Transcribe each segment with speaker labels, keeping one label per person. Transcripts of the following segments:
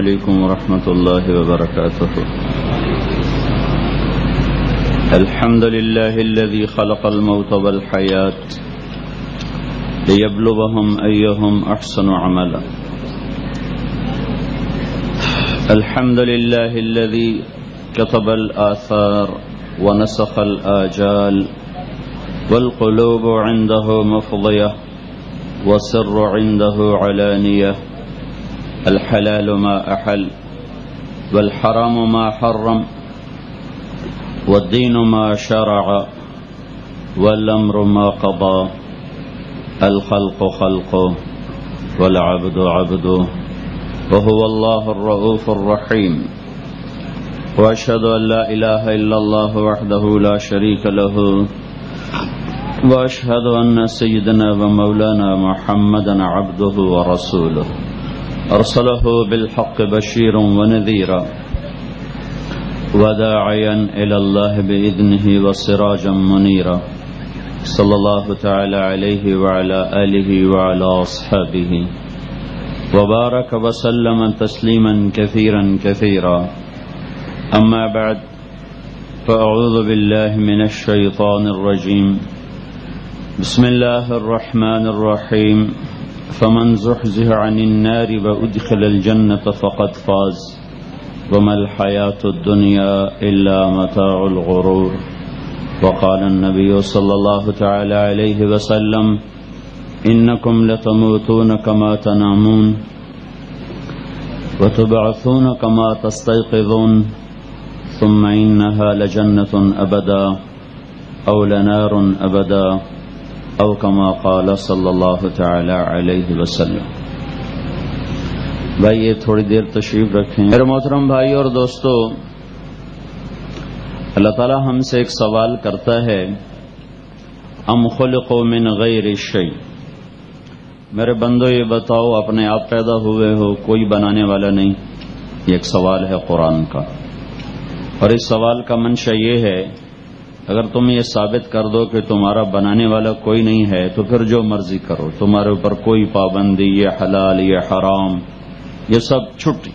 Speaker 1: عليكم ورحمة الله وبركاته. الحمد لله الذي خلق الموت والحياة ليبلغهم أيهم أحسن عملا. الحمد لله الذي كتب الآثار ونسخ الآجال والقلوب عنده مفضية والسر عنده علانية الحلال ما أحل، والحرام ما حرم، والدين ما شرع، والأمر ما قضى، الخلق خلقه والعبد عبده وهو الله الرؤوف الرحيم. وأشهد أن لا إله إلا الله وحده لا شريك له، وأشهد أن سيدنا ومولانا محمدا عبده ورسوله. أرسله بالحق بشيرا ونذيرا وداعيا إلى الله بإذنه وسراجا منيرا صلى الله تعالى عليه وعلى آله وعلى أصحابه وبارك وسلم تسليما كثيرا كثيرا أما بعد فأعوذ بالله من الشيطان الرجيم بسم الله الرحمن الرحيم فمن زحزح عن النار وأدخل الجنة فقد فاز. وما الحياة الدنيا إلا متاع الغرور. وقال النبي صلى الله تعالى عليه وسلم إنكم لتموتون كما تنامون. وتبعثون كما تستيقظون. ثم إنها لجنة أبدا أو لنار أبدا. أو كما قال صلی اللہ تعالی علیہ وسلم۔ بھائی، یہ تھوڑی دیر تشریف رکھیں۔ میرے محترم بھائی اور دوستو، اللہ تعالی ہم سے ایک سوال کرتا ہے۔ ام خلقو من غیر شیء۔ میرے بندو، یہ بتاؤ، اپنے آپ پیدا ہوئے ہو، کوئی بنانے والا نہیں۔ یہ ایک سوال ہے قرآن کا۔ اور اس سوال کا منشا یہ ہے اگر تم یہ ثابت کر دو کہ تمہارا بنانے والا کوئی نہیں ہے، تو پھر جو مرضی کرو۔ تمہارے اوپر کوئی پابندی، یہ حلال، یہ حرام، یہ سب چھٹی۔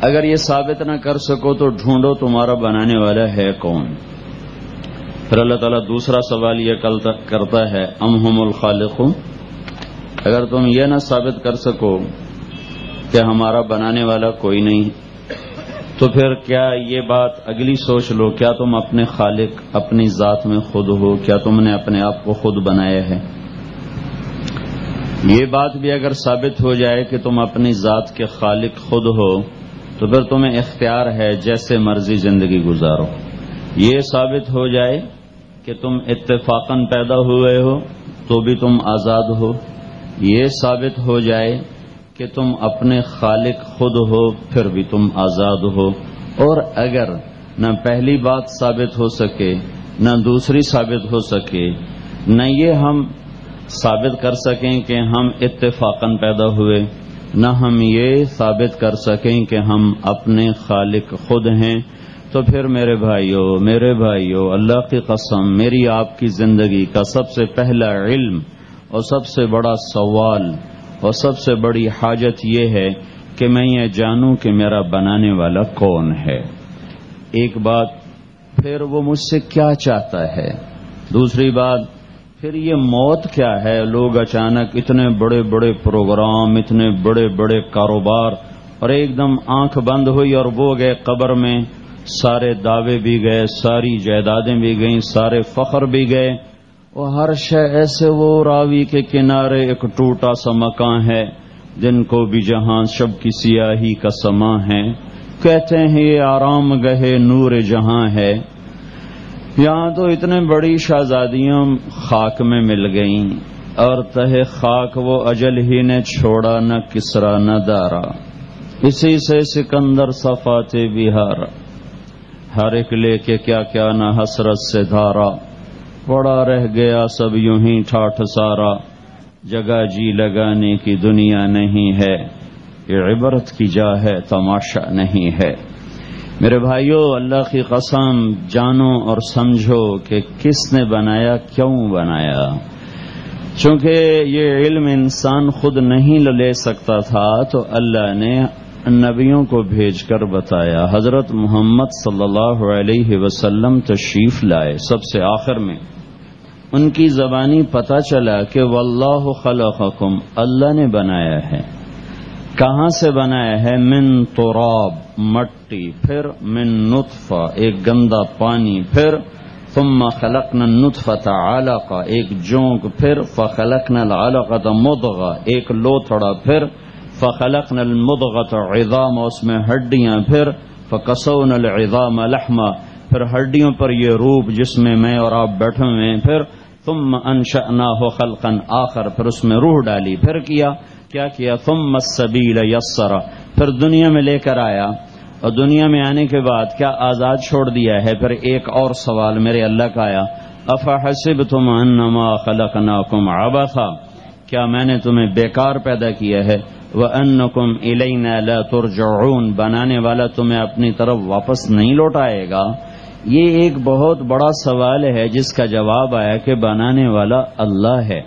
Speaker 1: اگر یہ ثابت نہ کر سکو تو ڈھونڈو تمہارا بنانے والا ہے کون۔ پھر اللہ تعالیٰ دوسرا سوال یہ کل تک کرتا ہے، ام ہم الخالق اگر تم یہ نہ ثابت کر سکو کہ ہمارا بنانے والا کوئی نہیں تو پھر کیا یہ بات اگلی سوچ لو، کیا تم اپنے خالق، اپنی ذات میں خود ہو؟ کیا تم نے اپنے آپ کو خود بنایا ہے؟ یہ بات بھی اگر ثابت ہو جائے کہ تم اپنی ذات کے خالق خود ہو، تو پھر تمہیں اختیار ہے جیسے مرضی زندگی گزارو۔ یہ ثابت ہو جائے کہ تم اتفاقاً پیدا ہوئے ہو، تو بھی تم آزاد ہو۔ یہ ثابت ہو جائے کہ تم اپنے خالق خود ہو، پھر بھی تم آزاد ہو۔ اور اگر نہ پہلی بات ثابت ہو سکے، نہ دوسری ثابت ہو سکے، نہ یہ ہم ثابت کر سکیں کہ ہم اتفاقاً پیدا ہوئے، نہ ہم یہ ثابت کر سکیں کہ ہم اپنے خالق خود ہیں۔ تو پھر میرے بھائیوں میرے بھائیوں اللہ کی قسم، میری آپ کی زندگی کا سب سے پہلا علم اور سب سے بڑا سوال اور سب سے بڑی حاجت یہ ہے کہ میں یہ جانوں کہ میرا بنانے والا کون ہے۔ ایک بات پھر وہ مجھ سے کیا چاہتا ہے؟ دوسری بات پھر یہ موت کیا ہے؟ لوگ اچانک اتنے بڑے بڑے پروگرام، اتنے بڑے بڑے کاروبار اور ایک دم آنکھ بند ہوئی اور وہ گئے قبر میں، سارے دعوے بھی گئے، ساری جائیدادیں بھی گئیں، سارے فخر بھی گئے۔ وہ ہر شے ایسے وہ راوی کے کنارے ایک ٹوٹا سا مکان ہے جن کو بھی جہاں شب کی سیاہی کا سما ہے۔ کہتے ہیں یہ آرام گہے نور جہاں ہے۔ یہاں تو اتنے بڑی شہزادیاں خاک میں مل گئیں۔ اور تہ خاک وہ اجل ہی نے چھوڑا، نہ کسرا، نہ دارا۔ اسی سے سکندر صفات بہار ہر ایک لے کے کیا کیا نہ حسرت سے دھارا۔ پڑا رہ گیا سب یوں ہی ٹھاٹ سارا۔ جگہ جی لگانے کی دنیا نہیں ہے۔ یہ عبرت کی جا ہے، تماشا نہیں ہے۔ میرے بھائیوں اللہ کی قسم، جانو اور سمجھو کہ کس نے بنایا، کیوں بنایا۔ چونکہ یہ علم انسان خود نہیں لے سکتا تھا، تو اللہ نے نبیوں کو بھیج کر بتایا۔ حضرت محمد صلی اللہ علیہ وسلم تشریف لائے سب سے آخر میں۔ ان کی زبانی پتہ چلا کہ واللہ خلقکم، اللہ نے بنایا ہے۔ کہاں سے بنایا ہے؟ من تراب، مٹی، پھر من نطفہ، ایک گندا پانی، پھر ثم خلقنا النطفة علقہ، ایک جونک، پھر فخلقنا العلقة مضغہ، ایک لوتھڑا، پھر فخلقنا المضغة عظام، اس میں ہڈیاں، پھر فکسونا العظام لحما پھر ہڈیوں پر یہ روپ جس میں میں اور آپ بیٹھے ہوئے ہیں، پھر ثم انشأناه خلقا آخر، پھر اس میں روح ڈالی، پھر کیا؟ کیا کیا؟ ثم السبیل یسر۔ پھر دنیا میں لے کر آیا، اور دنیا میں آنے کے بعد کیا آزاد چھوڑ دیا ہے؟ پھر ایک اور سوال میرے اللہ کا آیا، افحسبتم انما خلقناکم عبثا؟ کیا میں نے تمہیں بیکار پیدا کیا ہے؟ وَأَنَّكُمْ إِلَيْنَا لَا تُرْجَعُونَ۔ بنانے والا تمہیں اپنی طرف واپس نہیں لوٹائے گا۔ یہ ایک بہت بڑا سوال ہے جس کا جواب آیا کہ بنانے والا اللہ ہے۔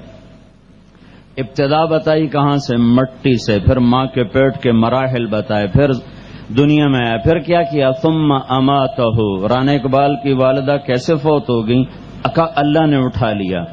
Speaker 1: ابتدا بتائی کہاں سے؟ مٹی سے۔ پھر ماں کے پیٹ کے مراحل بتائے۔ پھر دنیا میں آیا۔ پھر کیا کیا؟ ثم اماتہو رانا اقبال کی والدہ کیسے فوت ہو گئی اکا اللہ نے اٹھا لیا۔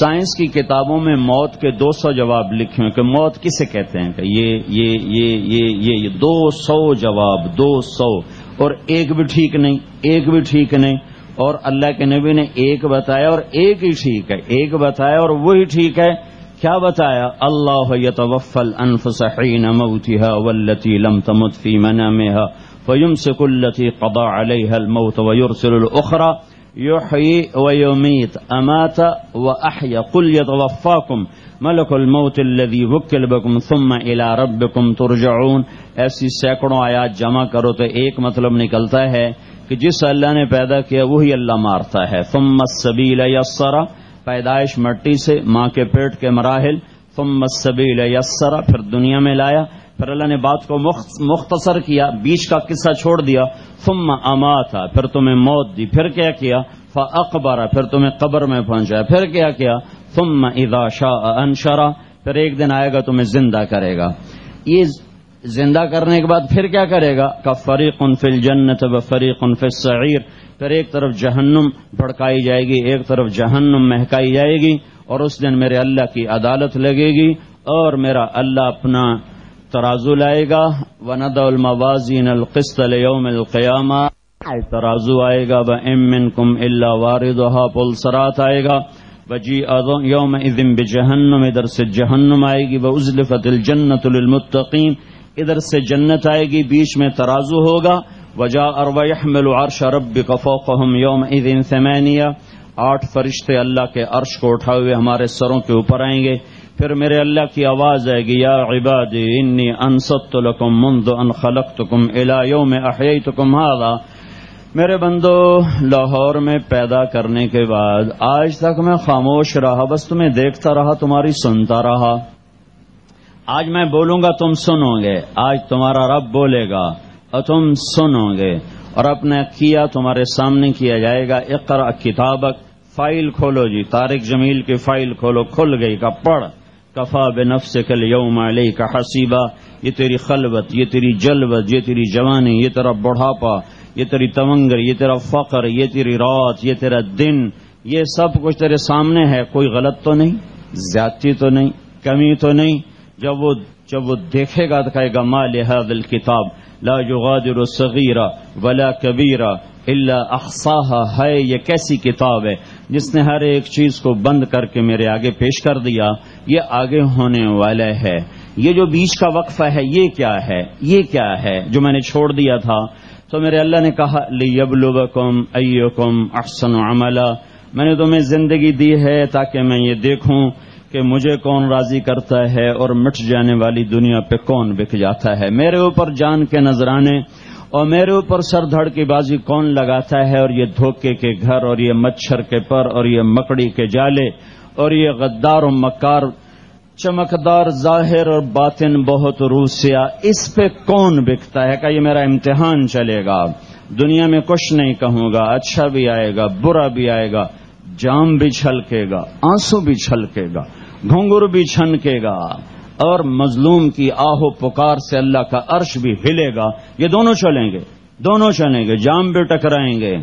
Speaker 1: سائنس کی کتابوں میں موت کے دو سو جواب لکھے ہیں کہ موت کسے کہتے ہیں کہ یہ یہ یہ یہ یہ, یہ دو سو جواب دو سو۔ اور ایک بھی ٹھیک نہیں، ایک بھی ٹھیک نہیں۔ اور اللہ کے نبی نے ایک بتایا اور ایک ہی ٹھیک ہے۔ ایک بتایا اور وہی ٹھیک ہے۔ کیا بتایا؟ اللہ یتوفل انفس حین موتها والتي لم تمت في منامها فيمسك التي قضى عليها الموت ويرسل الاخرى يحيي ويميت امات واحيا قل يتوفاكم ملک الموت الذي وكل بكم ثم الى ربكم ترجعون. ایسی سینکڑوں آیات جمع کرو تو ایک مطلب نکلتا ہے کہ جس اللہ نے پیدا کیا وہی اللہ مارتا ہے. ثم السبیل یسرا، پیدائش مٹی سے ماں کے پیٹ کے مراحل. ثم السبیل یسرا، پھر دنیا میں لایا. پھر اللہ نے بات کو مختصر کیا، بیچ کا قصہ چھوڑ دیا، ثم اماتا، پھر تمہیں موت دی، پھر کیا کیا؟ فاقبر پھر تمہیں قبر میں پہنچایا، پھر کیا کیا؟ ثم اذا شاء انشرا، پھر ایک دن آئے گا، تمہیں زندہ کرے گا۔ یہ زندہ کرنے کے بعد پھر کیا کرے گا؟ کا فریق فل جنت و فریق فل سعیر پھر ایک طرف جہنم بھڑکائی جائے گی، ایک طرف جہنم مہکائی جائے گی، اور اس دن میرے اللہ کی عدالت لگے گی، اور میرا اللہ اپنا ترازو لائے گا۔ وند الموازین القسط یوم القیامہ ترازو آئے گا۔ ب ام کم اللہ وارد پل سرات آئے گا۔ بجی یوم ادم بجہنم ادھر سے جہنم آئے گی۔ وہ ازلفت الجنت للمتقین ادھر سے جنت آئے گی، بیچ میں ترازو ہوگا۔ وجا ارو عرش رب کفوقہم یوم ادین ثمانیہ آٹھ فرشتے اللہ کے عرش کو اٹھائے ہوئے ہمارے سروں کے اوپر آئیں گے۔ پھر میرے اللہ کی آواز آئے گی، یا عبادی، انی انصت لکم منذ ان خلقتکم الى یوم احییتکم هذا. میرے بندو، لاہور میں پیدا کرنے کے بعد آج تک میں خاموش رہا، بس تمہیں دیکھتا رہا، تمہاری سنتا رہا۔ آج میں بولوں گا، تم سنو گے۔ آج تمہارا رب بولے گا، اور تم سنو گے۔ اور اپنا کیا تمہارے سامنے کیا جائے گا؟ اقرا کتابک، فائل کھولو جی تارک جمیل کی فائل کھولو، کھل گئی کا پڑھ کفا بے نفس کل یوم علیہ کا حسیبہ یہ تیری خلوت، یہ تیری جلوت، یہ تیری جوانی، یہ تیرا بڑھاپا، یہ تیری تونگر یہ تیرا فقر، یہ تیری رات، یہ تیرا دن، یہ سب کچھ تیرے سامنے ہے، کوئی غلط تو نہیں، زیادتی تو نہیں، کمی تو نہیں، جب وہ جب وہ دیکھے گا تو کہے گا ما لہذا الكتاب لا يغادر صغیرہ ولا کبیرہ اللہ اخصاہ ہے یہ کیسی کتاب ہے؟ جس نے ہر ایک چیز کو بند کر کے میرے آگے پیش کر دیا، یہ آگے ہونے والا ہے۔ یہ جو بیچ کا وقفہ ہے، یہ کیا ہے؟ یہ کیا ہے؟ جو میں نے چھوڑ دیا تھا۔ تو میرے اللہ نے کہا لیبلوکم ایکم احسن عملہ میں نے تمہیں زندگی دی ہے تاکہ میں یہ دیکھوں کہ مجھے کون راضی کرتا ہے اور مٹ جانے والی دنیا پہ کون بک جاتا ہے۔ میرے اوپر جان کے نذرانے اور میرے اوپر سر دھڑ کی بازی کون لگاتا ہے اور یہ دھوکے کے گھر اور یہ مچھر کے پر اور یہ مکڑی کے جالے اور یہ غدار و مکار چمکدار ظاہر اور باطن بہت روسیا اس پہ کون بکتا ہے؟ کہ یہ میرا امتحان چلے گا، دنیا میں کچھ نہیں کہوں گا اچھا بھی آئے گا، برا بھی آئے گا، جام بھی چھلکے گا، آنسو بھی چھلکے گا گھونگور بھی چھنکے گا۔ اور مظلوم کی آہو پکار سے اللہ کا عرش بھی ہلے گا۔ یہ دونوں چلیں گے، دونوں چلیں گے، جام بھی ٹکرائیں گے۔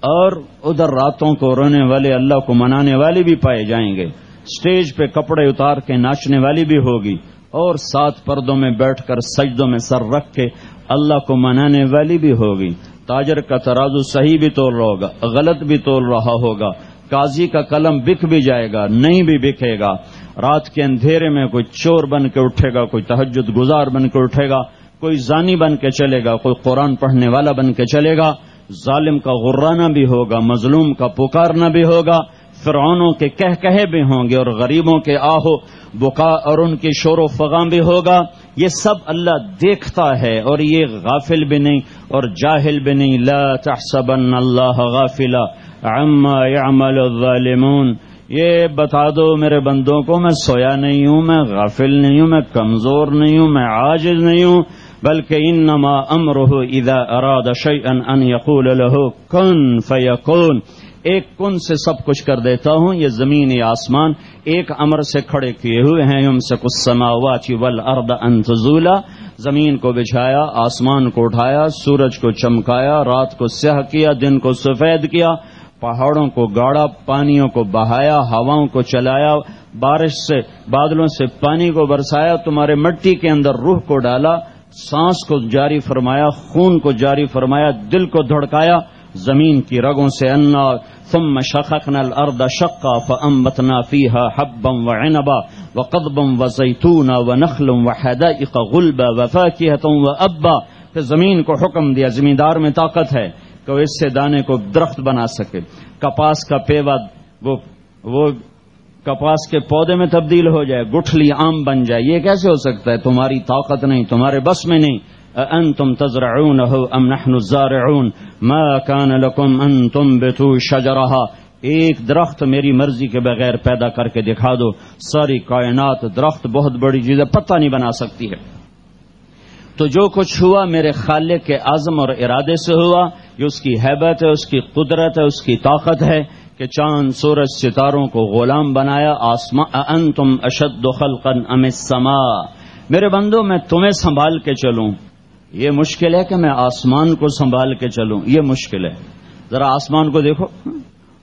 Speaker 1: اور ادھر راتوں کو رونے والے اللہ کو منانے والے بھی پائے جائیں گے۔ اسٹیج پہ کپڑے اتار کے ناچنے والی بھی ہوگی۔ اور سات پردوں میں بیٹھ کر سجدوں میں سر رکھ کے اللہ کو منانے والی بھی ہوگی۔ تاجر کا ترازو صحیح بھی تول رہا ہوگا، غلط بھی تول رہا ہوگا۔ قاضی کا قلم بک بھی جائے گا، نہیں بھی بکے گا۔ رات کے اندھیرے میں کوئی چور بن کے اٹھے گا، کوئی تہجد گزار بن کے اٹھے گا، کوئی زانی بن کے چلے گا، کوئی قرآن پڑھنے والا بن کے چلے گا۔ ظالم کا غرانہ بھی ہوگا، مظلوم کا پکارنا بھی ہوگا۔ فرعونوں کے کہہ کہے بھی ہوں گے اور غریبوں کے آہو بکا اور ان کی شور و فغام بھی ہوگا۔ یہ سب اللہ دیکھتا ہے اور یہ غافل بھی نہیں اور جاہل بھی نہیں۔ لا تحسبن اللہ غافلا عما يعمل الظالمون۔ یہ بتا دو میرے بندوں کو، میں سویا نہیں ہوں، میں غافل نہیں ہوں، میں کمزور نہیں ہوں، میں عاجز نہیں ہوں، بلکہ انما امره اذا اراد شيئا ان يقول له كن فيكون ایک کن سے سب کچھ کر دیتا ہوں، یہ زمین یا آسمان، ایک امر سے کھڑے کیے ہوئے ہیں۔ یم سے کچھ سماواتی ول ارد انتظولا زمین کو بچھایا، آسمان کو اٹھایا، سورج کو چمکایا، رات کو سیاہ کیا، دن کو سفید کیا۔ پہاڑوں کو گاڑا، پانیوں کو بہایا، ہواؤں کو چلایا، بارش سے، بادلوں سے پانی کو برسایا، تمہارے مٹی کے اندر روح کو ڈالا، سانس کو جاری فرمایا، خون کو جاری فرمایا، دل کو دھڑکایا، زمین کی رگوں سے انا، ثم شققنا الارض شقا، فانبتنا فيها حبا وعنبا وقضبا وزيتونا ونخلا وحدائق غلبا وفاكهة وابا پھر زمین کو حکم دیا، زمیندار میں طاقت ہے۔ کہ وہ اس سے دانے کو درخت بنا سکے۔ کپاس کا پیوا وہ وہ کپاس کے پودے میں تبدیل ہو جائے، گٹھلی عام بن جائے۔ یہ کیسے ہو سکتا ہے؟ تمہاری طاقت نہیں، تمہارے بس میں نہیں۔ انتم تزرعونه ام نحن الزارعون؟ ما كان لكم ان تنبتوا شجرها۔ ایک درخت میری مرضی کے بغیر پیدا کر کے دکھا دو۔ ساری کائنات درخت بہت بڑی چیز ہے، پتہ نہیں بنا سکتی ہے۔ تو جو کچھ ہوا میرے خالق کے عزم اور ارادے سے ہوا، یہ اس کی حیبت ہے، اس کی قدرت ہے، اس کی طاقت ہے کہ چاند سورج ستاروں کو غلام بنایا ان تم اشد خلقن ام السماء؟ میرے بندو، میں تمہیں سنبھال کے چلوں۔ یہ مشکل ہے کہ میں آسمان کو سنبھال کے چلوں۔ یہ مشکل ہے۔ ذرا آسمان کو دیکھو۔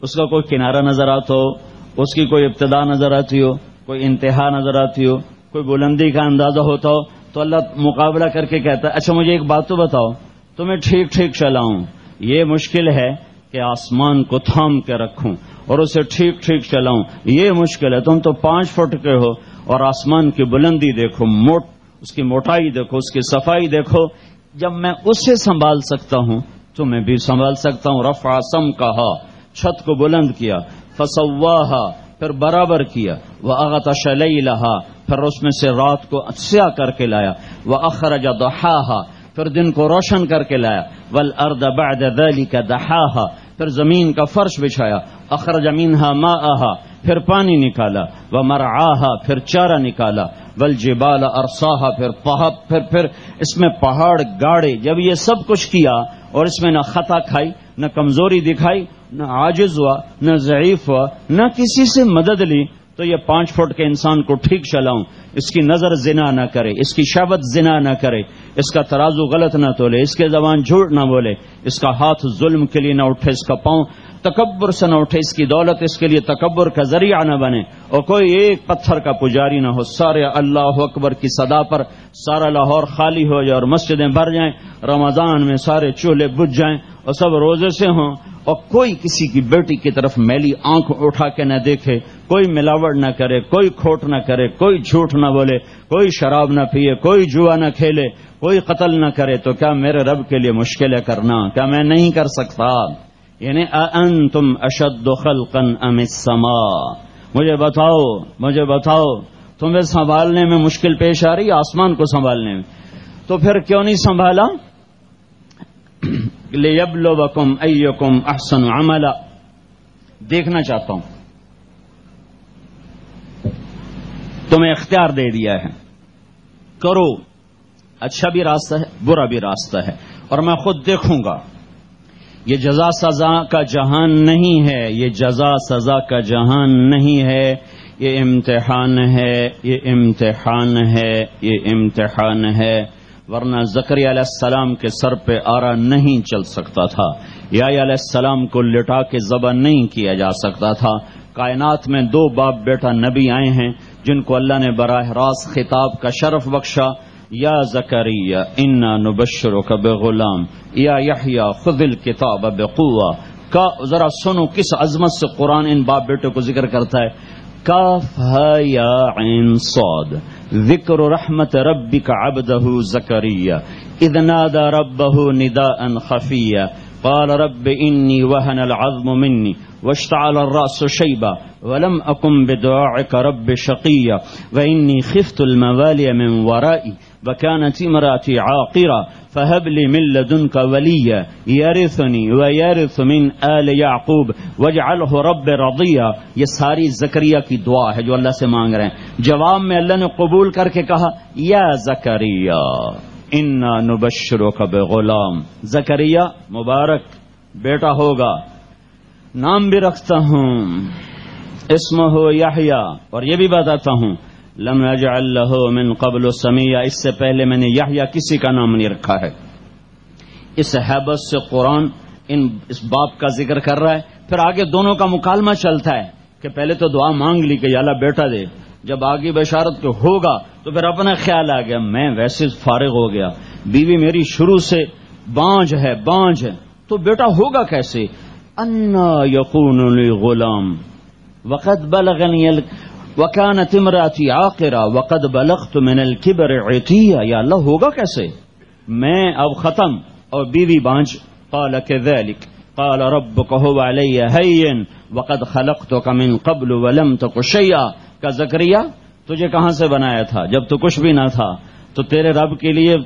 Speaker 1: اس کا کوئی کنارہ نظر آتا ہو، اس کی کوئی ابتدا نظر آتی ہو، کوئی انتہا نظر آتی ہو، کوئی بلندی کا اندازہ ہوتا ہو۔ تو اللہ مقابلہ کر کے کہتا ہے اچھا مجھے ایک بات تو بتاؤ تو میں ٹھیک ٹھیک چلاؤں۔ یہ مشکل ہے کہ آسمان کو تھام کے رکھوں اور اسے ٹھیک ٹھیک چلاؤں۔ یہ مشکل ہے، تم تو پانچ فٹ کے ہو اور آسمان کی بلندی دیکھو، موٹ، اس کی موٹائی دیکھو، اس کی صفائی دیکھو۔ جب میں اسے سنبھال سکتا ہوں، تو میں بھی سنبھال سکتا ہوں۔ رفع سم کہا چھت کو بلند کیا، فسواہا، پھر برابر کیا وہ اغت شلئی لہا پھر اس میں سے رات کو سیاہ کر کے لایا۔ وہ اخرجا دہا پھر دن کو روشن کر کے لایا۔ ول ارد بعد ذلك دہا پھر زمین کا فرش بچھایا۔ اخرج منها ماءها، پھر پانی نکالا۔ وہ مرعاها پھر چارہ نکالا۔ ول جبال ارساها پھر پہاڑ، پھر پھر اس میں پہاڑ، گاڑے۔ جب یہ سب کچھ کیا اور اس میں نہ خطا کھائی، نہ کمزوری دکھائی، نہ عاجز ہوا، نہ ضعیف ہوا، نہ کسی سے مدد لی تو یہ پانچ فٹ کے انسان کو ٹھیک چلاؤں۔ اس کی نظر زنا نہ کرے، اس کی شابت زنا نہ کرے۔ اس کا ترازو غلط نہ تولے، اس کے زبان جھوٹ نہ بولے۔ اس کا ہاتھ ظلم کے لیے نہ اٹھے، اس کا پاؤں تکبر سے نہ اٹھے، اس کی دولت اس کے لیے تکبر کا ذریعہ نہ بنے۔ اور کوئی ایک پتھر کا پجاری نہ ہو، سارے اللہ اکبر کی صدا پر سارا لاہور خالی ہو جائے اور مسجدیں بھر جائیں۔ رمضان میں سارے چولہے بج جائیں اور سب روزے سے ہوں۔ اور کوئی کسی کی بیٹی کی طرف میلی آنکھ اٹھا کے نہ دیکھے۔ کوئی ملاوٹ نہ کرے، کوئی کھوٹ نہ کرے، کوئی جھوٹ نہ بولے، کوئی شراب نہ پیے، کوئی جوا نہ کھیلے، کوئی قتل نہ کرے، تو کیا میرے رب کے لیے مشکل ہے کرنا؟ کیا میں نہیں کر سکتا؟ یعنی ان تم اشد خلقن ام السماء مجھے بتاؤ مجھے بتاؤ، تمہیں سنبھالنے میں مشکل پیش آ رہی آسمان کو سنبھالنے میں؟ تو پھر کیوں نہیں سنبھالا؟ لیبلوکم ایکم احسن عملا۔ دیکھنا چاہتا ہوں۔ تمہیں اختیار دے دیا ہے۔ کرو۔ اچھا بھی راستہ ہے، برا بھی راستہ ہے۔ اور میں خود دیکھوں گا۔ یہ جزا سزا کا جہان نہیں ہے۔ یہ جزا سزا کا جہان نہیں ہے۔ یہ امتحان ہے۔ یہ امتحان ہے۔ یہ امتحان ہے۔ ورنہ زکری علیہ السلام کے سر پہ آرا نہیں چل سکتا تھا۔ یا علیہ السلام کو لٹا کے ذبح نہیں کیا جا سکتا تھا۔ کائنات میں دو باپ بیٹا نبی آئے ہیں۔ جن کو اللہ نے براہ راست خطاب کا شرف بخشا، یا زکری انا نبشر کب غلام یا یحیا خذ الکتاب بقوہ کا ذرا سنو کس عظمت سے قرآن ان باپ بیٹے کو ذکر کرتا ہے۔ کاف یا عین صاد، ذکر رحمت ربک عبدہ زکریہ اذ نادى ربه نداء خفيا قال رب إني وهن العظم مني واشتعل الرأس شيبا ولم أكن بدعائك رب شقيا وإني خفت الموالي من ورائي وكانت امرأتي عاقرة فهب لي من لدنك وليا يرثني ويرث من آل يعقوب واجعله رب رضيا یہ ساری زکریہ کی دعا ہے جو اللہ سے مانگ رہے ہیں۔ جواب میں اللہ نے قبول کر کے کہا، یا زکریہ انا نبشرو کب غلام زکریہ مبارک بیٹا ہوگا۔ نام بھی رکھتا ہوں۔ اسم ہو یحیا اور یہ بھی بتاتا ہوں۔ لم اجعل له من قبل سمیہ اس سے پہلے میں نے یحیا کسی کا نام نہیں رکھا ہے۔ اس حیبت سے قرآن ان اس باپ کا ذکر کر رہا ہے۔ پھر آگے دونوں کا مکالمہ چلتا ہے کہ پہلے تو دعا مانگ لی کہ اللہ بیٹا دے۔ جب آگے بشارت کو ہوگا تو پھر اپنا خیال آ گیا، میں ویسے فارغ ہو گیا۔ بیوی میری شروع سے بانج ہے بانج ہے۔ تو بیٹا ہوگا کیسے؟ انا یقون غلام وقت بلغنی وکانت امراتی آخرا وقت بلغت من الكبر عتیہ یا اللہ، ہوگا کیسے؟ میں اب ختم اور بیوی بانج۔ قال كذلك قال ربك هو علي هين وقد خلقتك من قبل ولم تك شيئا کا زکریہ تجھے کہاں سے بنایا تھا؟ جب تو کچھ بھی نہ تھا، تو تیرے رب کے لیے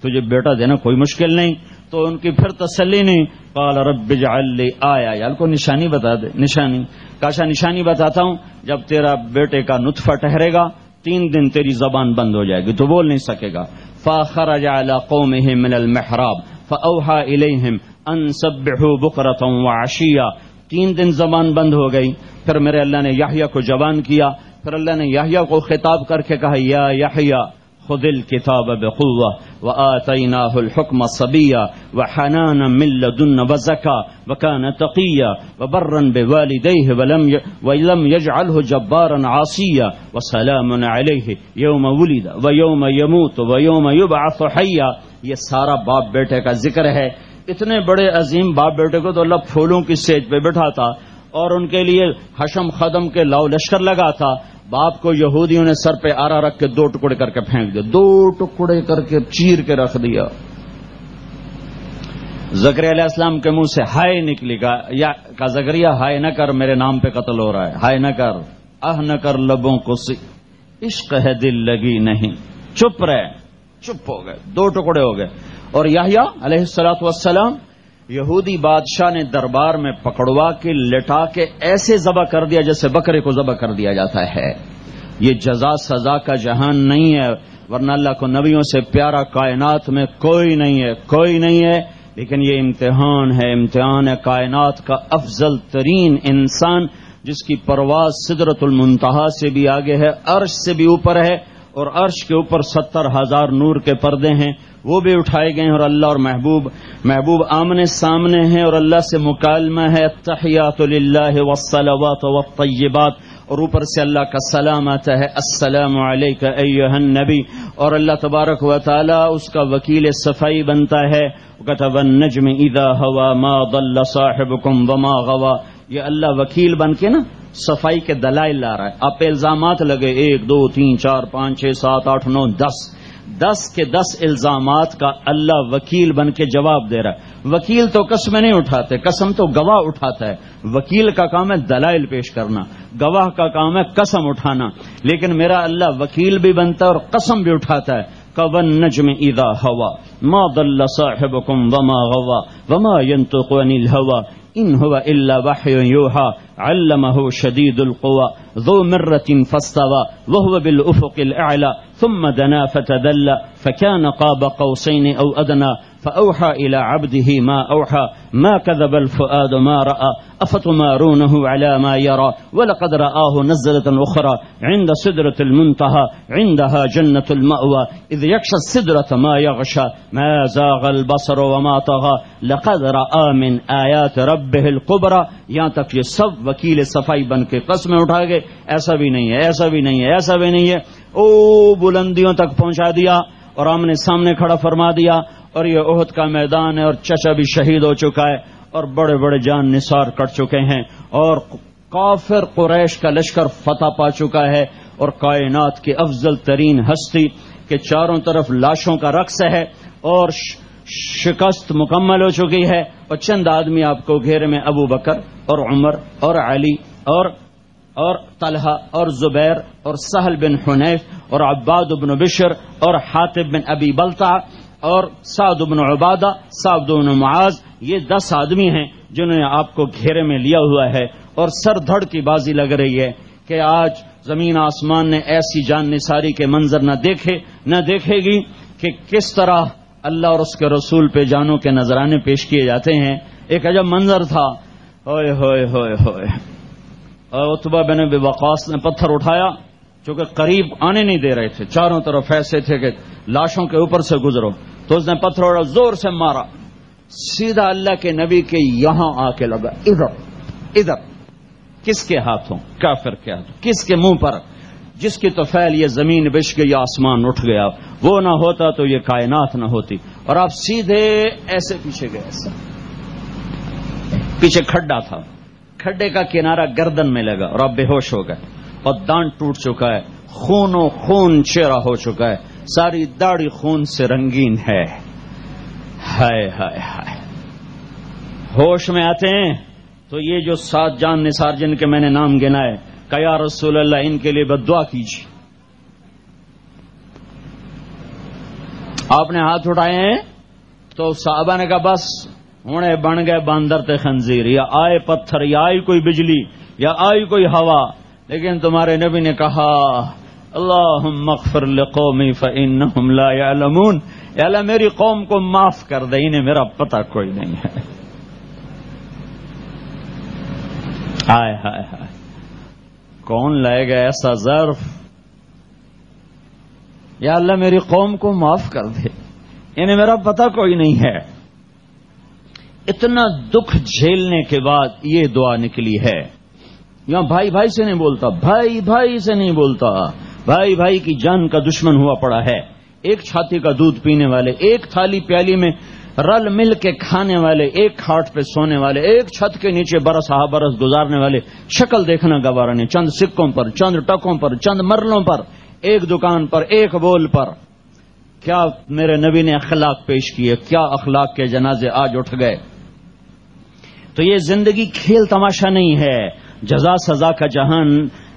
Speaker 1: تجھے بیٹا دینا کوئی مشکل نہیں۔ تو ان کی پھر تسلی نہیں قال رب لی آیا۔ یار، کو نشانی بتا دے، نشانی۔ کاشا، نشانی بتاتا ہوں، جب تیرا بیٹے کا نطفہ ٹہرے گا، تین دن تیری زبان بند ہو جائے گی، تو بول نہیں سکے گا۔ فاخرج على قومه من المحراب فاوحى اليهم ان سبحوا بكره وعشيا تین دن زبان بند ہو گئی۔ پھر میرے اللہ نے یحییٰ کو جوان کیا۔ پھر اللہ نے یحییٰ کو خطاب کر کے کہا، یا یحییٰ، خذ الكتاب بقوة وآتيناه الحكم صبيا وحنانا من لدن وزكا وكان تقيا وبرا بوالديه ولم ي... ولم يجعله جبارا عاصيا وسلام عليه يوم ولد ويوم يموت ويوم يبعث حيا یہ سارا باپ بیٹے کا ذکر ہے۔ اتنے بڑے عظیم باپ بیٹے کو تو اللہ پھولوں کی سیج پہ بٹھاتا۔ اور ان کے لیے حشم خدم کے لاؤ لشکر لگا تھا۔ باپ کو یہودیوں نے سر پہ آرا رکھ کے دو ٹکڑے کر کے پھینک دیا۔ دو ٹکڑے کر کے چیر کے رکھ دیا۔ زکری علیہ السلام کے منہ سے ہائے نکلی کا یا کا زکریہ ہائے نہ کر، میرے نام پہ قتل ہو رہا ہے۔ ہائے نہ کر۔ اہ نہ کر لبوں کو سی۔ عشق ہے دل لگی نہیں۔ چپ رہے۔ چپ ہو گئے۔ دو ٹکڑے ہو گئے۔ اور یحییٰ علیہ السلاۃ والسلام یہودی بادشاہ نے دربار میں پکڑوا کے لٹا کے ایسے ذبح کر دیا جیسے بکرے کو ذبح کر دیا جاتا ہے۔ یہ جزا سزا کا جہان نہیں ہے، ورنہ اللہ کو نبیوں سے پیارا کائنات میں کوئی نہیں ہے، کوئی نہیں ہے۔ لیکن یہ امتحان ہے امتحان ہے کائنات کا افضل ترین انسان، جس کی پرواز سدرت المنتہا سے بھی آگے ہے، عرش سے بھی اوپر ہے اور عرش کے اوپر ستر ہزار نور کے پردے ہیں۔ وہ بھی اٹھائے گئے ہیں اور اللہ اور محبوب محبوب آمنے سامنے ہیں اور اللہ سے مکالمہ ہے تحیات اللہ وسلوات والطیبات، اور اوپر سے اللہ کا سلام آتا ہے، السلام علیکہ ایوہ النبی۔ اور اللہ تبارک و تعالی اس کا وکیل صفائی بنتا ہے۔ کتب النجم اذا ہوا ما ضل صاحبکم وما غوا۔ یہ اللہ وکیل بن کے نا صفائی کے دلائل لا رہا ہے۔ آپ الزامات لگے، ایک، دو، تین، چار، پانچ، چھ، سات، آٹھ، نو، دس۔ دس کے دس الزامات کا اللہ وکیل بن کے جواب دے رہا ہے۔ وکیل تو قسم نہیں اٹھاتے، قسم تو گواہ اٹھاتا ہے۔ وکیل کا کام ہے دلائل پیش کرنا، گواہ کا کام ہے قسم اٹھانا۔ لیکن میرا اللہ وکیل بھی بنتا ہے اور قسم بھی اٹھاتا ہے۔ کون نجم اذا ہوا۔ ما ضل صاحبكم وما غوا۔ وما ينطق عن الهوى ان هو الا وحي يوحى۔ علمه شديد القوى ذو مرة فاستوى وهو بالأفق الأعلى ثم دنا فتدلى فكان قاب قوسين أو أدنى فأوحى إلى عبده ما أوحى ما كذب الفؤاد ما رأى أفتمارونه على ما يرى ولقد رآه نزلة أخرى عند سدرة المنتهى عندها جنة المأوى إذ يكشى السدرة ما يغشى ما زاغ البصر وما طغى لقد رأى من آيات ربه تک یہ سب وکیل صفائی بن کے قسمیں اٹھا گئے۔ ایسا بھی نہیں ہے، ایسا بھی نہیں ہے، ایسا بھی نہیں ہے۔ او بلندیوں تک پہنچا دیا اور آمنے سامنے کھڑا فرما دیا اور یہ عہد کا میدان ہے اور چچا بھی شہید ہو چکا ہے اور بڑے بڑے جان نثار کٹ چکے ہیں اور کافر قریش کا لشکر فتح پا چکا ہے اور کائنات کی افضل ترین ہستی کے چاروں طرف لاشوں کا رقص ہے اور شکست مکمل ہو چکی ہے اور چند آدمی آپ کو گھیرے میں ابو بکر اور عمر اور علی اور اور طلحہ اور زبیر اور سہل بن حنیف اور عباد بن بشر اور حاطب بن ابی بلتا اور سعد بن عبادہ، سعد بن معاذ، یہ دس آدمی ہیں جنہوں نے آپ کو گھیرے میں لیا ہوا ہے اور سر دھڑ کی بازی لگ رہی ہے کہ آج زمین آسمان نے ایسی جان نثاری کے منظر نہ دیکھے نہ دیکھے گی کہ کس طرح اللہ اور اس کے رسول پہ جانوں کے نذرانے پیش کیے جاتے ہیں۔ ایک عجب منظر تھا۔ ہوئے ہوئے ہوئے۔ ہوئے اتبا بن وقاص نے پتھر اٹھایا، چونکہ قریب آنے نہیں دے رہے تھے۔ چاروں طرف ایسے تھے کہ لاشوں کے اوپر سے گزرو۔ تو اس نے پتھر اڑا، زور سے مارا۔ سیدھا اللہ کے نبی کے یہاں آ کے لگا۔ ادھر ادھر۔ کس کے ہاتھوں؟ کافر کے ہاتھوں۔ کس کے منہ پر؟ جس کی تو فیل یہ زمین بچ گئی، آسمان اٹھ گیا۔ وہ نہ ہوتا تو یہ کائنات نہ ہوتی۔ اور آپ سیدھے ایسے پیچھے گئے۔ ایسا پیچھے کھڈا تھا۔ کھڈے کا کنارہ گردن میں لگا اور آپ بے ہوش ہو گئے۔ اور دانت ٹوٹ چکا ہے۔ خون و خون چہرہ ہو چکا ہے۔ ساری داڑھی خون سے رنگین ہے۔ ہائے ہائے ہائے۔ ہوش میں آتے ہیں۔ تو یہ جو سات جان نثار جن کے میں نے نام گنا ہے یا رسول اللہ، ان کے لیے بد دعا کیجیے۔ آپ نے ہاتھ اٹھائے ہیں؟ تو صحابہ نے کہا، بس ہوں بن گئے باندر تے خنزیر، یا آئے پتھر، یا آئی کوئی بجلی، یا آئی کوئی ہوا۔ لیکن تمہارے نبی نے کہا اللہ مغفر لقومی فإنہم لا يعلمون یا اللہ، میری قوم کو معاف کر دے، انہیں میرا پتہ کوئی نہیں ہے۔ ہائے ہائے ہائے کون لائے گا ایسا ظرف؟ یا اللہ میری قوم کو معاف کر دے۔ انہیں میرا پتہ کوئی نہیں ہے۔ اتنا دکھ جھیلنے کے بعد یہ دعا نکلی ہے۔ یہاں بھائی بھائی سے نہیں بولتا، بھائی بھائی سے نہیں بولتا۔ بھائی بھائی کی جان کا دشمن ہوا پڑا ہے۔ ایک چھاتی کا دودھ پینے والے، ایک تھالی پیالی میں رل مل کے کھانے والے، ایک کھاٹ پہ سونے والے، ایک چھت کے نیچے برس ہا برس گزارنے والے، شکل دیکھنا گوارا نے چند سکوں پر، چند ٹکوں پر، چند مرلوں پر۔ ایک دکان پر، ایک بول پر۔ کیا میرے نبی نے اخلاق پیش کیے؟ کیا اخلاق کے جنازے آج اٹھ گئے؟ تو یہ زندگی کھیل تماشا نہیں ہے۔ جزا سزا کا جہان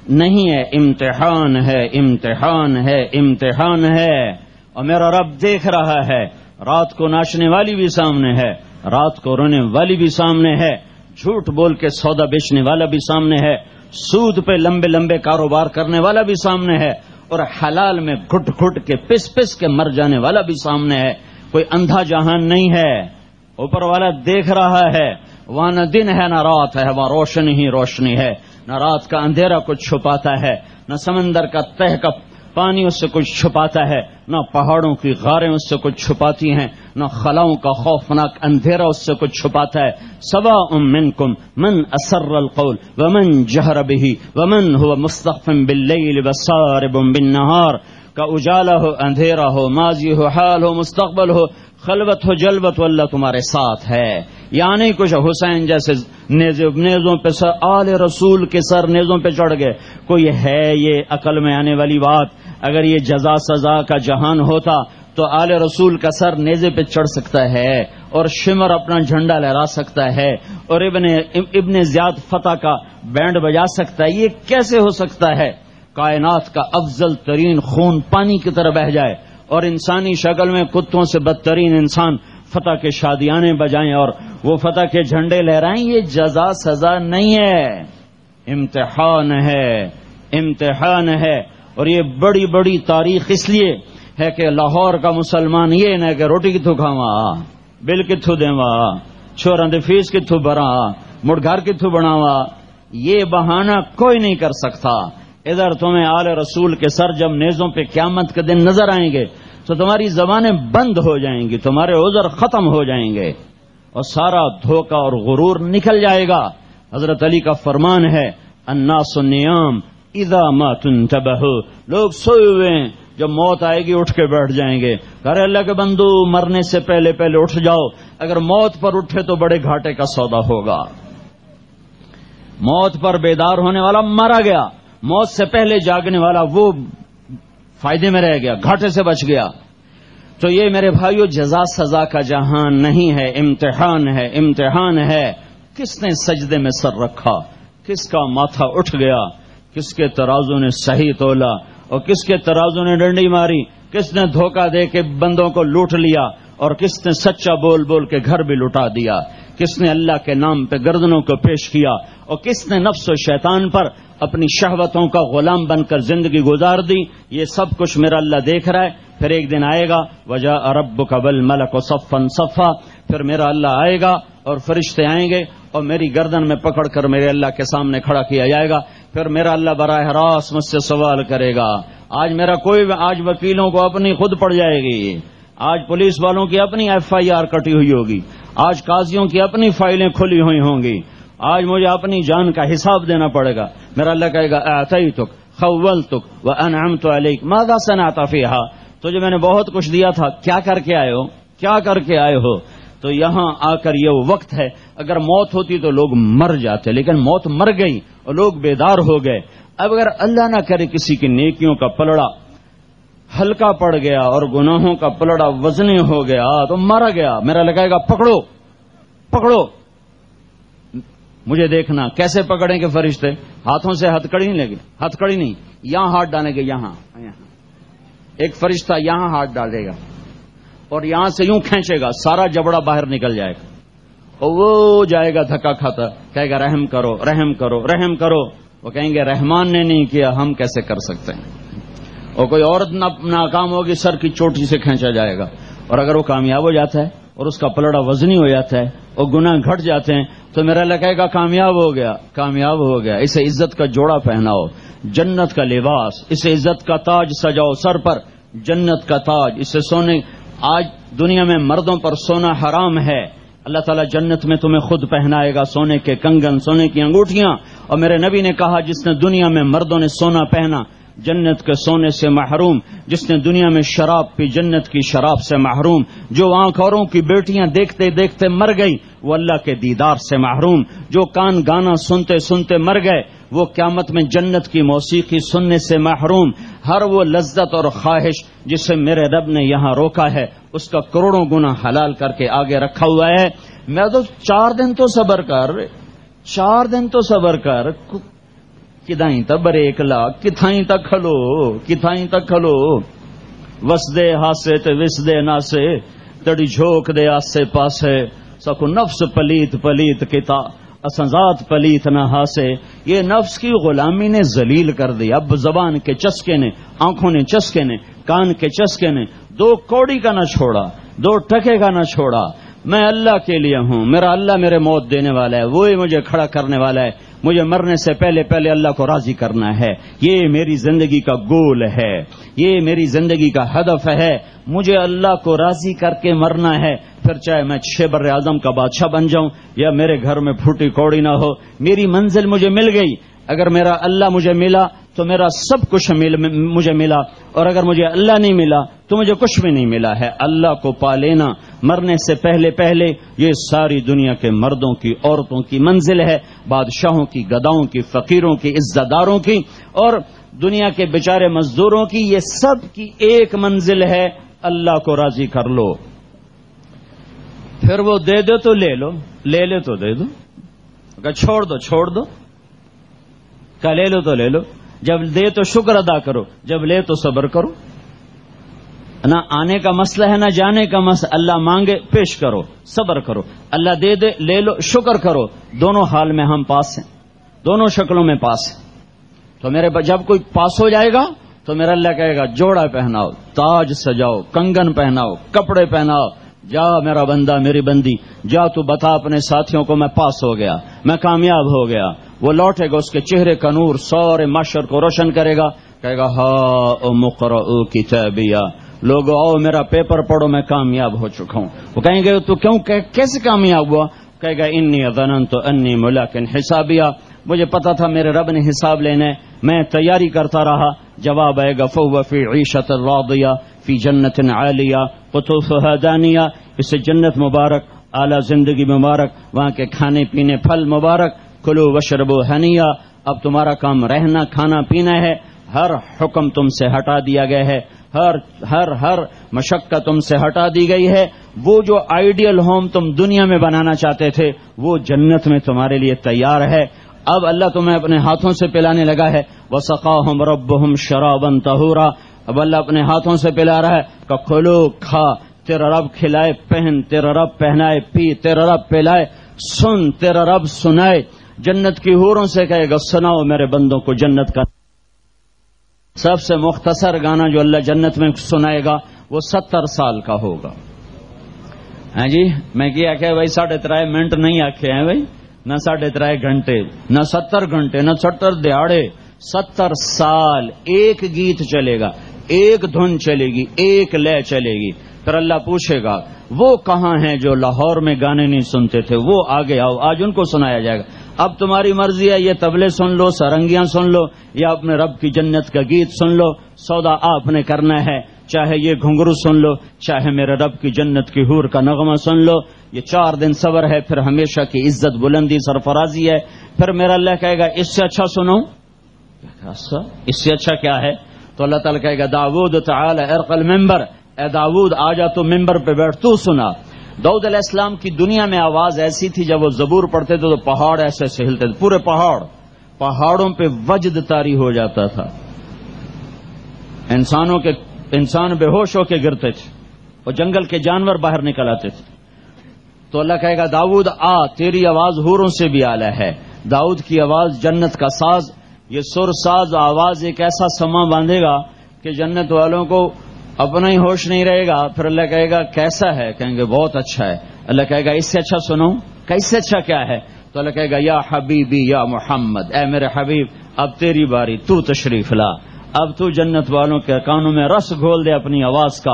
Speaker 1: نہیں ہے۔ امتحان ہے امتحان ہے امتحان ہے۔ اور میرا رب دیکھ رہا ہے۔ رات کو ناچنے والی بھی سامنے ہے۔ رات کو رونے والی بھی سامنے ہے۔ جھوٹ بول کے سودا بیچنے والا بھی سامنے ہے۔ سود پہ لمبے لمبے کاروبار کرنے والا بھی سامنے ہے۔ اور حلال میں گھٹ گھٹ کے پس پس کے مر جانے والا بھی سامنے ہے۔ کوئی اندھا جہان نہیں ہے۔ اوپر والا دیکھ رہا ہے۔ وہاں نہ دن ہے نہ رات ہے، وہاں روشنی ہی روشنی ہے۔ نہ رات کا اندھیرا کچھ چھپاتا ہے، نہ سمندر کا تہ کا پانی اس سے کچھ چھپاتا ہے، نہ پہاڑوں کی غاریں اس سے کچھ چھپاتی ہیں، نہ خلاؤں کا خوفناک اندھیرا اس سے کچھ چھپاتا ہے۔ سوا ام من کم من اثر القول، ومن جہر بھی ومن ہو مستقفم باللیل وسارب بالنہار، کا اجالا ہو، اندھیرا ہو، ماضی ہو، حال ہو، مستقبل ہو، خلوت ہو، جلوت ہو اللہ تمہارے ساتھ ہے۔ یعنی کچھ حسین جیسے نیزوں پہ سر آل رسول کے سر نیزوں پہ چڑھ گئے۔ کوئی ہے یہ عقل میں آنے والی بات؟ اگر یہ جزا سزا کا جہان ہوتا تو آل رسول کا سر نیزے پہ چڑھ سکتا ہے اور شمر اپنا جھنڈا لہرا سکتا ہے اور ابن ابن زیاد فتح کا بینڈ بجا سکتا ہے۔ یہ کیسے ہو سکتا ہے؟ کائنات کا افضل ترین خون پانی کی طرح بہ جائے اور انسانی شکل میں کتوں سے بدترین انسان فتح کے شادیانے بجائیں اور وہ فتح کے جھنڈے لہرائیں۔ یہ جزا سزا نہیں ہے۔ امتحان ہے۔ امتحان ہے۔ اور یہ بڑی بڑی تاریخ اس لیے ہے کہ لاہور کا مسلمان یہ نہ کہ روٹی کتوں کھاوا بل کتوں دوا چھوڑا دے فیس کتوں بھرا مڑ گھر کتوں بناوا یہ بہانہ کوئی نہیں کر سکتا۔ ادھر تمہیں آل رسول کے سر جب نیزوں پہ قیامت کے دن نظر آئیں گے، تو تمہاری زبانیں بند ہو جائیں گی، تمہارے عذر ختم ہو جائیں گے۔ اور سارا دھوکہ اور غرور نکل جائے گا۔ حضرت علی کا فرمان ہے، الناس النیام اذا ما لوگ سوئے ہوئے ہیں۔ جب موت آئے گی، اٹھ کے بیٹھ جائیں گے۔ کہہ رہے اللہ کے بندو، مرنے سے پہلے پہلے اٹھ جاؤ۔ اگر موت پر اٹھے تو بڑے گھاٹے کا سودا ہوگا۔ موت پر بیدار ہونے والا مارا گیا۔ موت سے پہلے جاگنے والا وہ فائدے میں رہ گیا، گھاٹے سے بچ گیا۔ تو یہ میرے بھائیو، جزا سزا کا جہان نہیں ہے، امتحان ہے امتحان ہے۔ کس نے سجدے میں سر رکھا؟ کس کا ماتھا اٹھ گیا؟ کس کے ترازو نے صحیح تولا اور کس کے ترازو نے ڈنڈی ماری؟ کس نے دھوکہ دے کے بندوں کو لوٹ لیا اور کس نے سچا بول بول کے گھر بھی لٹا دیا؟ کس نے اللہ کے نام پہ گردنوں کو پیش کیا اور کس نے نفس و شیطان پر اپنی شہوتوں کا غلام بن کر زندگی گزار دی؟ یہ سب کچھ میرا اللہ دیکھ رہا ہے، پھر ایک دن آئے گا وجہ ارب قبل ملک و صفن صفا، پھر میرا اللہ آئے گا اور فرشتے آئیں گے اور میری گردن میں پکڑ کر میرے اللہ کے سامنے کھڑا کیا جائے گا۔ پھر میرا اللہ براہ راست مجھ سے سوال کرے گا۔ آج میرا کوئی آج وکیلوں کو اپنی خود پڑ جائے گی۔ آج پولیس والوں کی اپنی ایف آئی آر کٹی ہوئی ہوگی۔ آج قاضیوں کی اپنی فائلیں کھلی ہوئی ہوں گی۔ آج مجھے اپنی جان کا حساب دینا پڑے گا۔ میرا اللہ کہے گا اعطی تک خول تک وہ انعام تو علیک مادا سناتا فیحا تو جو میں نے بہت کچھ دیا تھا، کیا کر کے آئے ہو؟ کیا کر کے آئے ہو؟ تو یہاں آ کر یہ وقت ہے۔ اگر موت ہوتی تو لوگ مر جاتے، لیکن موت مر گئی اور لوگ بیدار ہو گئے۔ اب اگر اللہ نہ کرے کسی کی نیکیوں کا پلڑا، ہلکا پڑ گیا اور گناہوں کا پلڑا وزنی ہو گیا تو مارا گیا۔ میرا لگائے گا، پکڑو پکڑو۔ مجھے دیکھنا، کیسے پکڑیں گے فرشتے؟ ہاتھوں سے ہتھ کڑی نہیں لگے ہتھ کڑی نہیں۔ یہاں ہاتھ ڈالیں گے، یہاں ایک فرشتہ یہاں ہاتھ ڈالے گا۔ اور یہاں سے یوں کھینچے گا، سارا جبڑا باہر نکل جائے گا۔ اور وہ جائے گا دھکا کھاتا، کہے گا، رحم کرو رحم کرو رحم کرو۔ وہ کہیں گے، رحمان نے نہیں کیا، ہم کیسے کر سکتے ہیں؟ اور کوئی عورت ناکام ہوگی، سر کی چوٹی سے کھینچا جائے گا۔ اور اگر وہ کامیاب ہو جاتا ہے اور اس کا پلڑا وزنی ہو جاتا ہے اور گناہ گھٹ جاتے ہیں، تو میرا لگائے گا، کامیاب ہو گیا، کامیاب ہو گیا۔ اسے عزت کا جوڑا پہناؤ، جنت کا لباس، اسے عزت کا تاج سجاؤ سر پر۔ جنت کا تاج، اسے سونے آج دنیا میں مردوں پر سونا حرام ہے۔ اللہ تعالیٰ جنت میں تمہیں خود پہنائے گا سونے کے کنگن، سونے کی انگوٹھیاں۔ اور میرے نبی نے کہا، جس نے دنیا میں مردوں نے سونا پہنا جنت کے سونے سے محروم، جس نے دنیا میں شراب پی، جنت کی شراب سے محروم، جو آنکھ اوروں کی بیٹیاں دیکھتے دیکھتے مر گئی وہ اللہ کے دیدار سے محروم، جو کان گانا سنتے سنتے مر گئے، وہ قیامت میں جنت کی موسیقی سننے سے محروم، ہر وہ لذت اور خواہش جسے میرے رب نے یہاں روکا ہے، اس کا کروڑوں گنا حلال کر کے آگے رکھا ہوا ہے۔ میں تو چار دن تو صبر کر، چار دن تو صبر کر کدائیں تا بریک لا، کتھائیں تک کھلو، کتھائیں تک کھلو۔ وس دے ہاسے تے وس دے ناسے، تڑی جھوک دے آسے پاسے۔ سکو نفس پلیت پلیت کتا اسنزات پلیت نہ ہاسے۔ یہ نفس کی غلامی نے ذلیل کر دی۔ اب زبان کے چسکے نے، آنکھوں نے چسکے نے، کان کے چسکے نے۔ دو کوڑی کا نہ چھوڑا، دو ٹکے کا نہ چھوڑا۔ میں اللہ کے لیے ہوں، میرا اللہ میرے موت دینے والا ہے، وہی مجھے کھڑا کرنے والا ہے، مجھے مرنے سے پہلے پہلے اللہ کو راضی کرنا ہے۔ یہ میری زندگی کا گول ہے، یہ میری زندگی کا ہدف ہے۔ مجھے اللہ کو راضی کر کے مرنا ہے، پھر چاہے میں چھ بر اعظم کا بادشاہ بن جاؤں یا میرے گھر میں پھوٹی کوڑی نہ ہو، میری منزل مجھے مل گئی۔ اگر میرا اللہ مجھے ملا تو میرا سب کچھ مجھے ملا اور اگر مجھے اللہ نہیں ملا تو مجھے کچھ بھی نہیں ملا ہے۔ اللہ کو پا لینا، مرنے سے پہلے پہلے یہ ساری دنیا کے مردوں کی، عورتوں کی منزل ہے، بادشاہوں کی، گداؤں کی، فقیروں کی، عزت داروں کی اور دنیا کے بیچارے مزدوروں کی، یہ سب کی ایک منزل ہے۔ اللہ کو راضی کر لو۔ پھر وہ دے دو تو لے لو۔ لے لے تو دے دو۔ اگر چھوڑ دو چھوڑ دو۔ کا لے لو تو لے لو۔ جب دے تو شکر ادا کرو، جب لے تو صبر کرو۔ نہ آنے کا مسئلہ ہے، نہ جانے کا مسئلہ۔ اللہ مانگے، پیش کرو، صبر کرو۔ اللہ دے دے، لے لو، شکر کرو۔ دونوں حال میں ہم پاس ہیں، دونوں شکلوں میں پاس ہے تو میرے جب کوئی پاس ہو جائے گا، تو میرا اللہ کہے گا، جوڑا پہناؤ، تاج سجاؤ، کنگن پہناؤ، کپڑے پہناؤ۔ جا میرا بندہ، میری بندی۔ جا تو بتا اپنے ساتھیوں کو میں پاس ہو گیا، میں کامیاب ہو گیا۔ وہ لوٹے گا، اس کے چہرے کا نور سورے معاشر کو روشن کرے گا۔ کہے گا ہا مقر او کی لوگ آؤ میرا پیپر پڑھو، میں کامیاب ہو چکا ہوں۔ وہ کہیں گے، تو کیوں کیسے کامیاب ہوا؟ کہے گا، انی ادن تو انی ملاقن حسابیا مجھے پتا تھا میرے رب نے حساب لینے، میں تیاری کرتا رہا۔ جواب آئے گا فو فی عیشت راضیہ، فی جنت عالیہ۔ قطوف دانیہ اس سے جنت مبارک، اعلی زندگی مبارک، وہاں کے کھانے پینے پھل مبارک، کلو وشرب و حنیہ اب تمہارا کام رہنا، کھانا پینا ہے، ہر حکم تم سے ہٹا دیا گیا ہے، ہر ہر ہر مشقت تم سے ہٹا دی گئی ہے۔ وہ جو آئیڈیل ہوم تم دنیا میں بنانا چاہتے تھے، وہ جنت میں تمہارے لیے تیار ہے۔ اب اللہ تمہیں اپنے ہاتھوں سے پلانے لگا ہے۔ وہ سقا ہم رب ہم شرابن تہورا اب اللہ اپنے ہاتھوں سے پلا رہا ہے کہ کھولو کھا، تیرا رب کھلائے، پہن، تیرا رب پہنائے، پی، تیرا رب پلائے، سن، تیرا رب سنائے۔ جنت کی ہوروں سے کہے گا، سناؤ میرے بندوں کو جنت کا۔ سب سے مختصر گانا جو اللہ جنت میں سنائے گا، وہ ستر سال کا ہوگا۔ ہاں جی میں کیا کہ بھائی، ساڑھے ترائے منٹ نہیں آخے ہیں بھائی۔ نہ ساڑھے ترائے گھنٹے، نہ ستر گھنٹے، نہ ستر دیہڑے ستر سال، ایک گیت چلے گا۔ ایک دھن چلے گی، ایک لے چلے گی۔ پھر اللہ پوچھے گا، وہ کہاں ہیں جو لاہور میں گانے نہیں سنتے تھے؟ وہ آگے آؤ، آج ان کو سنایا جائے گا۔ اب تمہاری مرضی ہے، یہ تبلے سن لو، سرنگیاں سن لو، یا اپنے رب کی جنت کا گیت سن لو۔ سودا آپ نے کرنا ہے، چاہے یہ گھنگرو سن لو، چاہے میرے رب کی جنت کی حور کا نغمہ سن لو۔ یہ چار دن صبر ہے، پھر ہمیشہ کی عزت بلندی سرفرازی ہے۔ پھر میرا اللہ کہے گا، اس سے اچھا سنو اس سے اچھا کیا ہے؟ تو اللہ تعالیٰ کہے گا داود تعالی ارقل ممبر اے داود آ جا تو ممبر پہ بیٹھ، تو سنا۔ دعود علیہ السلام کی دنیا میں آواز ایسی تھی، جب وہ زبور پڑھتے تھے تو پہاڑ ایسے سہلتے تھے، پورے پہاڑ۔ پہاڑوں پہ وجد تاری ہو جاتا تھا۔ انسانوں کے، انسان بے ہوش ہو کے گرتے تھے۔ اور جنگل کے جانور باہر نکل آتے تھے۔ تو اللہ کہے گا داود آ، تیری آواز ہوروں سے بھی آلہ ہے۔ داؤد کی آواز جنت کا ساز یہ سر ساز آواز ایک ایسا سما باندھے گا کہ جنت والوں کو اپنا ہی ہوش نہیں رہے گا۔ پھر اللہ کہے گا، کیسا ہے؟ کہیں گے، بہت اچھا ہے۔ اللہ کہے گا، اس سے اچھا سنو۔ کیسے اچھا کیا ہے؟ تو اللہ کہے گا، یا حبیبی، یا محمد، اے میرے حبیب، اب تیری باری، تو تشریف لا۔ اب تو جنت والوں کے کانوں میں رس گھول دے اپنی آواز کا۔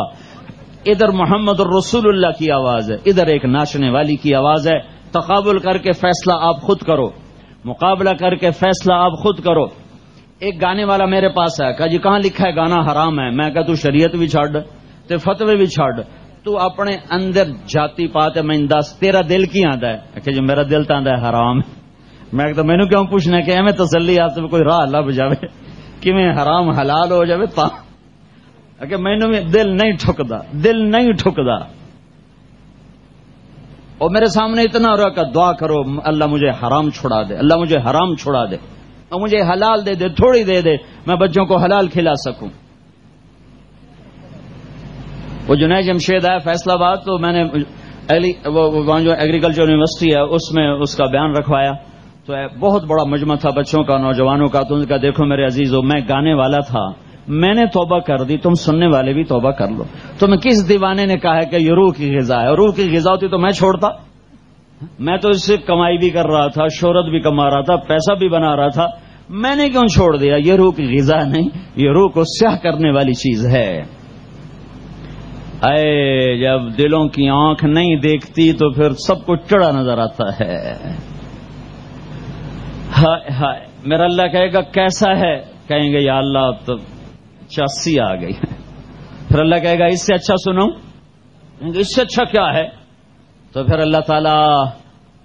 Speaker 1: ادھر محمد الرسول اللہ کی آواز ہے، ادھر ایک ناچنے والی کی آواز ہے۔ تقابل کر کے فیصلہ آپ خود کرو۔ مقابلہ کر کے فیصلہ آپ خود کرو۔ ایک گانے والا میرے پاس ہے کہا جی کہاں لکھا ہے؟ گانا حرام ہے۔ میں کہا، تو شریعت بھی چھڑ تے فتوے بھی چھڑ تو اپنے اندر جاتی پات میں دس، تیرا دل کی آتا ہے؟ کہ جی میرا دل تو آتا ہے، حرام میں تو مینو کیوں پوچھنا کہ ایویں تسلی آپ کوئی راہ لب جائے کہ میں حرام حلال ہو جائے تا کہ مینو دل نہیں ٹھکدا، دل نہیں ٹھکدا۔ اور میرے سامنے اتنا رہا کہ دعا کرو، اللہ مجھے حرام چھڑا دے، اللہ مجھے حرام چھڑا دے، اور مجھے حلال دے دے، تھوڑی دے دے، میں بچوں کو حلال کھلا سکوں۔ وہ جنید جمشید ہے فیصلہ آباد، تو میں نے جو ایگریکلچر یونیورسٹی ہے، اس میں اس کا بیان رکھوایا۔ تو بہت بڑا مجمع تھا بچوں کا، نوجوانوں کا، تو ان کا دیکھو میرے عزیز میں گانے والا تھا۔ میں نے توبہ کر دی، تم سننے والے بھی توبہ کر لو۔ تم کس دیوانے نے کہا ہے کہ یہ روح کی غذا ہے؟ روح کی غذا ہوتی تو میں چھوڑتا؟ میں تو اس سے کمائی بھی کر رہا تھا، شہرت بھی کما رہا تھا، پیسہ بھی بنا رہا تھا۔ میں نے کیوں چھوڑ دیا؟ یہ روح کی غذا نہیں، یہ روح کو سیاہ کرنے والی چیز ہے۔ اے، جب دلوں کی آنکھ نہیں دیکھتی تو پھر سب کو چڑا نظر آتا ہے۔ ہائے ہائے، میرا اللہ کہے گا کیسا ہے؟ کہیں گے، یا اللہ اب تو چاسی آ گئی۔ پھر اللہ کہے گا، اس سے اچھا سنو۔ اس سے اچھا کیا ہے؟ تو پھر اللہ تعالی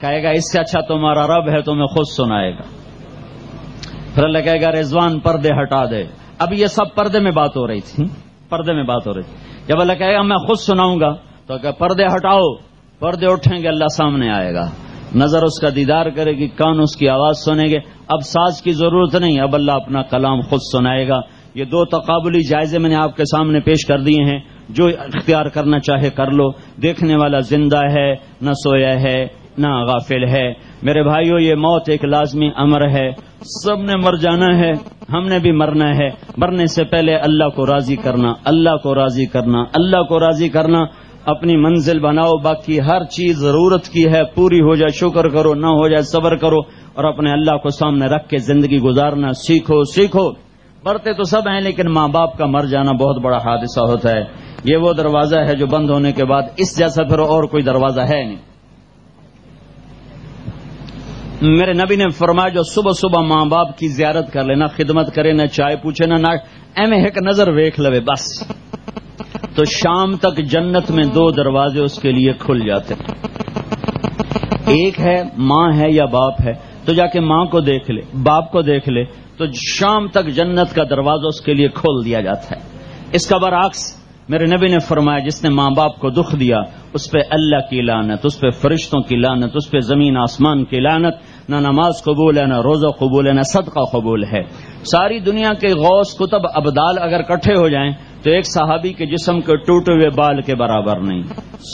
Speaker 1: کہے گا، اس سے اچھا تمہارا رب ہے، تمہیں خود سنائے گا۔ پھر اللہ کہے گا، رضوان پردے ہٹا دے۔ اب یہ سب پردے میں بات ہو رہی تھی۔ پردے میں بات ہو رہی تھی۔ جب اللہ کہے گا، میں خود سناؤں گا، تو کہ پردے ہٹاؤ، پردے اٹھیں گے، اللہ سامنے آئے گا۔ نظر اس کا دیدار کرے گی، کان اس کی آواز سنیں گے۔ اب ساز کی ضرورت نہیں، اب اللہ اپنا کلام خود سنائے گا۔ یہ دو تقابلی جائزے میں نے آپ کے سامنے پیش کر دیے ہیں، جو اختیار کرنا چاہے کر لو۔ دیکھنے والا زندہ ہے، نہ سویا ہے، نہ غافل ہے۔ میرے بھائیوں یہ موت ایک لازمی امر ہے۔ سب نے مر جانا ہے، ہم نے بھی مرنا ہے۔ مرنے سے پہلے اللہ کو راضی کرنا، اللہ کو راضی کرنا، اللہ کو راضی کرنا۔ اپنی منزل بناؤ، باقی ہر چیز ضرورت کی ہے۔ پوری ہو جائے، شکر کرو، نہ ہو جائے، صبر کرو۔ اور اپنے اللہ کو سامنے رکھ کے زندگی گزارنا سیکھو سیکھو۔ پڑھتے تو سب ہیں، لیکن ماں باپ کا مر جانا بہت بڑا حادثہ ہوتا ہے۔ یہ وہ دروازہ ہے جو بند ہونے کے بعد اس جیسا پھر اور کوئی دروازہ ہے نہیں۔ میرے نبی نے فرمایا، جو صبح صبح ماں باپ کی زیارت کر لے نہ خدمت کرے، نہ چائے پوچھے، نہ ایم ایک نظر ویخ لوے، بس۔ تو شام تک جنت میں دو دروازے اس کے لیے کھل جاتے۔ ایک ہے ماں ہے یا باپ ہے، تو جا کے ماں کو دیکھ لے، باپ کو دیکھ لے تو شام تک جنت کا دروازہ اس کے لیے کھول دیا جاتا ہے۔ اس کا برعکس میرے نبی نے فرمایا، جس نے ماں باپ کو دکھ دیا، اس پہ اللہ کی لانت اس پہ فرشتوں کی لانت اس پہ زمین آسمان کی لانت نہ نماز قبول ہے، نہ روزہ قبول ہے، نہ صدقہ قبول ہے۔ ساری دنیا کے غوث، کتب، ابدال اگر کٹھے ہو جائیں، تو ایک صحابی کے جسم کے ٹوٹے ہوئے بال کے برابر نہیں۔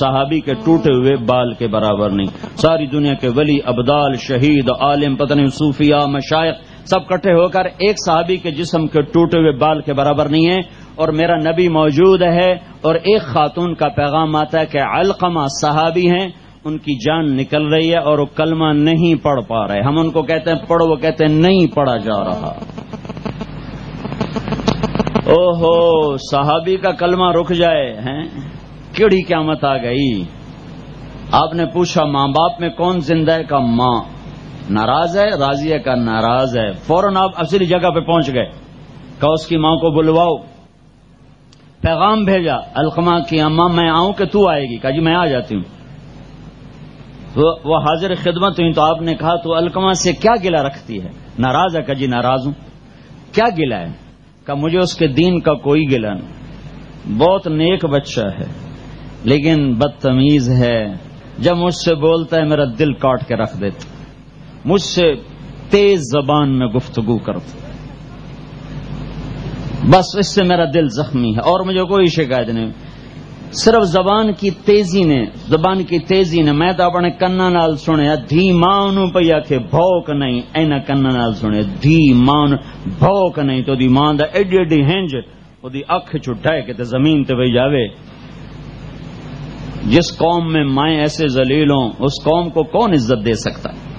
Speaker 1: صحابی کے ٹوٹے ہوئے بال کے برابر نہیں۔ ساری دنیا کے ولی، ابدال، شہید، عالم پتن صوفیہ مشائق سب کٹھے ہو کر ایک صحابی کے جسم کے ٹوٹے ہوئے بال کے برابر نہیں ہے اور میرا نبی موجود ہے اور ایک خاتون کا پیغام آتا ہے کہ القمہ صحابی ہیں، ان کی جان نکل رہی ہے اور وہ کلمہ نہیں پڑھ پا رہے۔ ہم ان کو کہتے ہیں پڑھو، وہ کہتے ہیں نہیں پڑھا جا رہا۔ او ہو صحابی کا کلمہ رک جائے، ہیں؟ کیڑی قیامت آ گئی۔ آپ نے پوچھا ماں باپ میں کون زندہ ہے؟ کا ماں۔ ناراض ہے راضی ہے کا ناراض ہے۔ فوراً آپ اصلی جگہ پہ پہنچ گئے۔ کہ اس کی ماں کو بلواؤ۔ پیغام بھیجا القما کی اماں، میں آؤں کہ تو آئے گی۔ کہا جی میں آ جاتی ہوں۔ وہ حاضر خدمت ہوئی تو آپ نے کہا، تو القما سے کیا گلا رکھتی ہے؟ ناراض ہے کہ جی ناراض ہوں۔ کیا گلا ہے؟ کہ مجھے اس کے دین کا کوئی گلا نہیں۔ بہت نیک بچہ ہے، لیکن بدتمیز ہے۔ جب مجھ سے بولتا ہے، میرا دل کاٹ کے رکھ دیتا مجھ سے تیز زبان میں گفتگو کرتا بس اس سے میرا دل زخمی ہے اور مجھے کوئی شکایت نہیں۔ صرف زبان کی تیزی نے، زبان کی تیزی نے میں تو اپنے کنا نال سنیا دھی ماں پہ آخ بوک نہیں۔ اینا کنا نال سنے۔ دھی ماں بوک نہیں۔ تو دی ماں دا ایڈی ایڈی ہینج وہ دی اکھ چھٹائے کہ زمین تے بھائی جاوے۔ جس قوم میں مائیں ایسے ذلیل ہوں، اس قوم کو کون عزت دے سکتا؟ ہے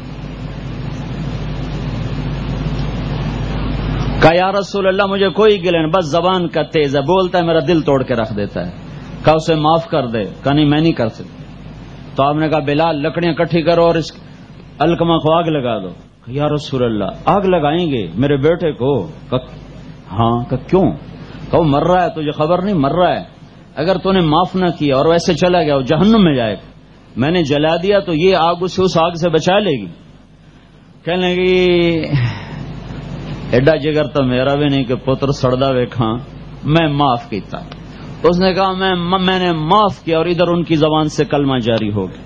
Speaker 1: کہا، یا رسول اللہ، مجھے کوئی گلن، بس زبان کا تیز ہے، بولتا ہے، میرا دل توڑ کے رکھ دیتا ہے۔ کہا، اسے معاف کر دے۔ کہا، نہیں، میں نہیں کر سکتا۔ تو آپ نے کہا، بلال، لکڑیاں کٹھی کرو اور اس الکما کو آگ لگا دو۔ یا رسول اللہ، آگ لگائیں گے میرے بیٹے کو؟ ہاں۔ کہ کیوں؟ کہ وہ مر رہا ہے، تجھے خبر نہیں، مر رہا ہے۔ اگر تو نے معاف نہ کیا اور ویسے چلا گیا، وہ جہنم میں جائے میں نے جلا دیا تو یہ آگ اسے اس آگ سے بچا لے گی۔ کہنے لگی ایڈا جگر تو میرا بھی نہیں کہ پتر سڑدا ویکھا میں معاف کیتا۔ اس نے کہا، میں میں نے معاف کیا اور ادھر ان کی زبان سے کلمہ جاری ہو گیا۔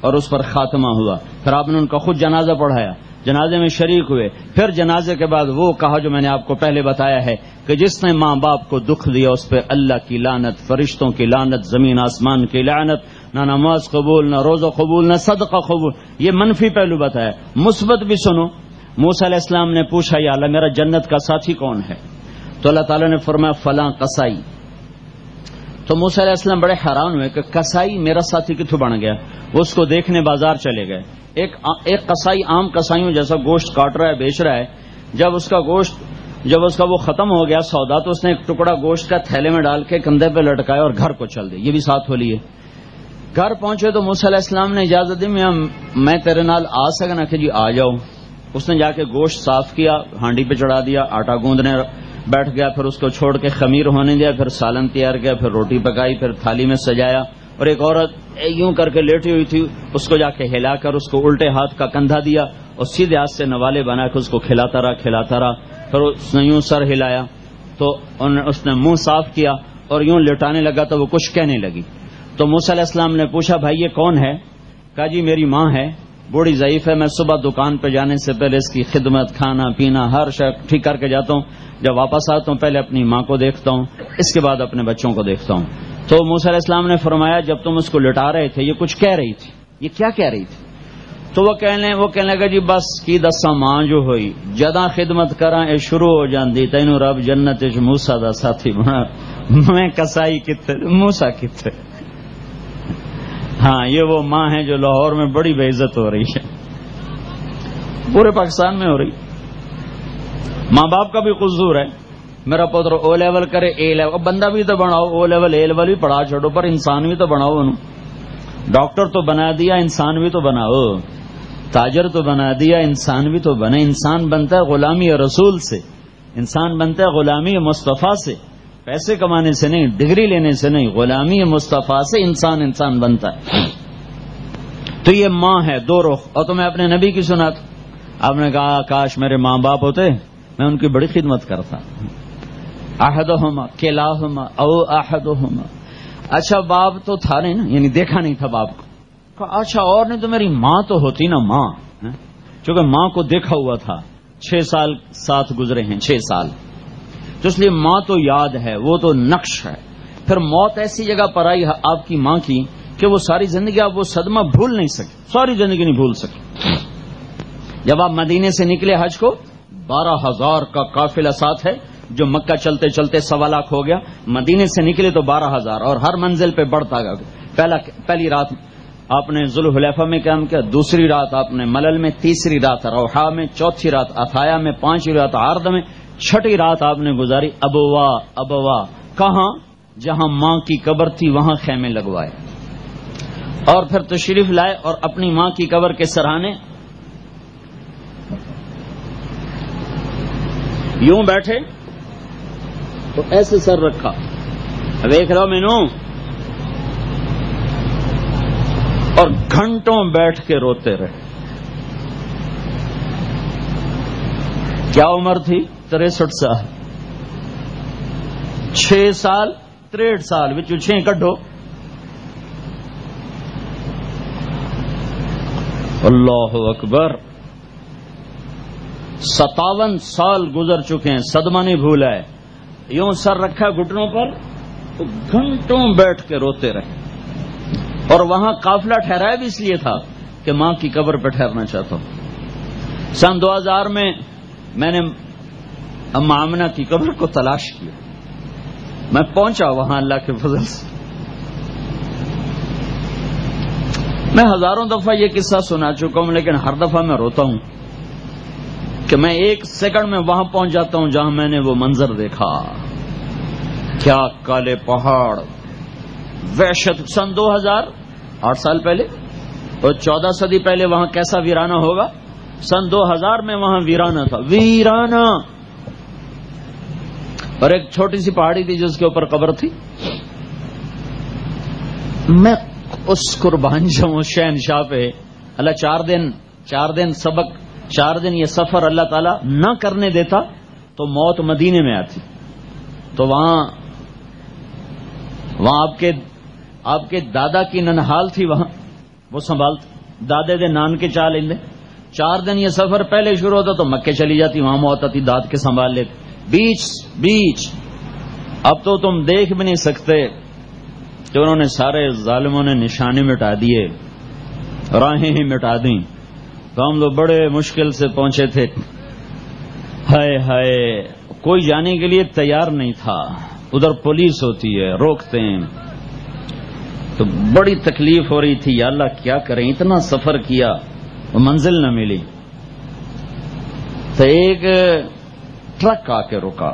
Speaker 1: اور اس پر خاتمہ ہوا۔ پھر آپ نے ان کا خود جنازہ پڑھایا۔ جنازے میں شریک ہوئے۔ پھر جنازے کے بعد وہ کہا جو میں نے آپ کو پہلے بتایا ہے کہ جس نے ماں باپ کو دکھ دیا، اس پہ اللہ کی لانت فرشتوں کی لانت زمین آسمان کی لانت نہ نماز قبول، نہ روزہ قبول، نہ صدقہ قبول، یہ منفی پہلو بتایا۔ مثبت بھی سنو۔ موسا علیہ السلام نے پوچھا، یا اللہ، میرا جنت کا ساتھی کون ہے؟ تو اللہ تعالیٰ نے فرمایا، فلاں کسائی تو موسا علیہ السلام بڑے حیران ہوئے کہ کسائی میرا ساتھی کتوں بن گیا؟ وہ اس کو دیکھنے بازار چلے گئے۔ ایک ایک کسائی عام کسائیوں جیسا گوشت کاٹ رہا ہے، بیچ رہا ہے۔ جب اس کا گوشت، جب اس کا وہ ختم ہو گیا سودا، تو اس نے ایک ٹکڑا گوشت کا تھیلے میں ڈال کے کندھے پہ لٹکایا اور گھر کو چل دیا۔ یہ بھی ساتھ ہو لیے۔ گھر پہنچے تو موسیٰ علیہ السلام نے اجازت دی میں تیرے نال آ سکنا کہ جی آ جاؤ اس نے جا کے گوشت صاف کیا، ہانڈی پہ چڑھا دیا، آٹا گوندنے بیٹھ گیا، پھر اس کو چھوڑ کے خمیر ہونے دیا، پھر سالن تیار کیا، پھر روٹی پکائی، پھر تھالی میں سجایا۔ اور ایک عورت یوں کر کے لیٹی ہوئی تھی، اس کو جا کے ہلا کر، اس کو الٹے ہاتھ کا کندھا دیا اور سیدھے ہاتھ سے نوالے بنا کے اس کو کھلاتا رہا کھلاتا رہا۔ پھر اس نے یوں سر ہلایا تو اس نے منہ صاف کیا اور یوں لٹانے لگا تو وہ کچھ کہنے لگی۔ تو موسی علیہ السلام نے پوچھا، بھائی یہ کون ہے؟ کہا جی میری ماں ہے۔ بوڑھی ضعیف ہے، میں صبح دکان پہ جانے سے پہلے اس کی خدمت، کھانا، پینا، ہر شک ٹھیک کر کے جاتا ہوں۔ جب واپس آتا ہوں، پہلے اپنی ماں کو دیکھتا ہوں، اس کے بعد اپنے بچوں کو دیکھتا ہوں۔ تو موسیٰ علیہ السلام نے فرمایا، جب تم اس کو لٹا رہے تھے، یہ کچھ کہہ رہی تھی۔ یہ کیا کہہ رہی تھی؟ تو وہ کہنے وہ کہنے لگا جی بس کی دسا ماں جو ہوئی جدا خدمت کرا اے شروع ہو جاندی، تینو رب جنت موسا دا ساتھی بنا۔ میں کسائی کتے موسا کتے ہاں یہ وہ ماں ہے جو لاہور میں بڑی بے عزت ہو رہی ہے۔ پورے پاکستان میں ہو رہی۔ ماں باپ کا بھی قصور ہے۔ میرا پوتر او لیول کرے اے لیول بندہ بھی تو بناؤ او لیول اے لیول بھی پڑھا چھوڑو، پر انسان بھی تو بناؤ انہوں۔ ڈاکٹر تو بنا دیا، انسان بھی تو بناؤ۔ تاجر تو بنا دیا، انسان بھی تو بنے۔ انسان بنتا ہے غلامی رسول سے۔ انسان بنتا ہے غلامی مصطفیٰ سے۔ پیسے کمانے سے نہیں، ڈگری لینے سے نہیں، غلامی مصطفیٰ سے انسان انسان بنتا ہے۔ تو یہ ماں ہے، دو رخ۔ اور تو میں اپنے نبی کی سنا تھا۔ آپ نے کہا، کاش میرے ماں باپ ہوتے، میں ان کی بڑی خدمت کرتا۔ آہد ہوما کیلا ہوما او آہد ہوما اچھا باپ تو تھا نہیں نا یعنی دیکھا نہیں تھا باپ کو۔ اچھا اور نہیں تو میری ماں تو ہوتی نا ماں ہاں؟ چونکہ ماں کو دیکھا ہوا تھا۔ چھ سال ساتھ گزرے ہیں، چھ سال۔ تو اس لیے ماں تو یاد ہے، وہ تو نقش ہے۔ پھر موت ایسی جگہ پر آئی، آپ کی ماں کی، کہ وہ ساری زندگی آپ وہ صدمہ بھول نہیں سکے ساری زندگی نہیں بھول سکے جب آپ مدینے سے نکلے حج کو، بارہ ہزار کا قافلہ ساتھ ہے، جو مکہ چلتے چلتے سوا لاکھ ہو گیا۔ مدینے سے نکلے تو بارہ ہزار، اور ہر منزل پہ بڑھتا گیا۔ پہلا، پہلی رات آپ نے ذوالحلیفہ میں قیام کیا، دوسری رات آپ نے ملل میں، تیسری رات روحا میں، چوتھی رات اتھایا میں، پانچویں رات آرد میں چھٹی رات آپ نے گزاری، ابوا ابوا، کہاں؟ جہاں ماں کی قبر تھی، وہاں خیمے لگوائے۔ اور پھر تشریف لائے اور اپنی ماں کی قبر کے سرحانے یوں بیٹھے تو ایسے سر رکھا۔ دیکھ رہا مینو؟ اور گھنٹوں بیٹھ کے روتے رہے۔ کیا عمر تھی؟ تریسٹھ سال۔ چھ سال تریٹ سال بچوں چھ کڈو اللہ اکبر۔ ستاون سال گزر چکے ہیں، صدمہ نہیں بھولا ہے۔ یوں سر رکھا گٹنوں پر تو گھنٹوں بیٹھ کے روتے رہے۔ اور وہاں قافلہ ٹھہرایا بھی اس لیے تھا کہ ماں کی قبر پہ ٹھہرنا چاہتا ہوں۔ سن دو ہزار میں میں نے امامنا کی قبر کو تلاش کیا۔ میں پہنچا وہاں اللہ کے فضل سے۔ میں ہزاروں دفعہ یہ قصہ سنا چکا ہوں، لیکن ہر دفعہ میں روتا ہوں کہ میں ایک سیکنڈ میں وہاں پہنچ جاتا ہوں جہاں میں نے وہ منظر دیکھا۔ کیا کالے پہاڑ۔ وحشت سن دو ہزار آٹھ سال پہلے اور چودہ صدی پہلے وہاں کیسا ویرانہ ہوگا؟ سن دو ہزار میں وہاں ویرانہ تھا۔ ویرانہ! اور ایک چھوٹی سی پہاڑی تھی جس کے اوپر قبر تھی۔ میں اس قربان جاؤں شہن شاہ پہ۔ اللہ چار دن چار دن سبق، چار دن یہ سفر اللہ تعالی نہ کرنے دیتا تو موت مدینے میں آتی۔ تو وہاں وہاں آپ کے آپ کے دادا کی ننحال تھی وہاں۔ وہ سنبھال، دادے دے نان کے چال لیں چار دن یہ سفر پہلے شروع ہوتا تو مکے چلی جاتی، وہاں موت آتی، داد کے سنبھال لیتے۔ بیچ بیچ. اب تو تم دیکھ بھی نہیں سکتے کہ انہوں نے سارے ظالموں نے نشانے مٹا دیے، راہیں ہی مٹا دیں۔ تو ہم لوگ بڑے مشکل سے پہنچے تھے۔ ہائے ہائے، کوئی جانے کے لیے تیار نہیں تھا۔ ادھر پولیس ہوتی ہے، روکتے ہیں۔ تو بڑی تکلیف ہو رہی تھی، یا اللہ کیا کریں؟ اتنا سفر کیا وہ منزل نہ ملی۔ تو ایک ٹرک آ کے رکا۔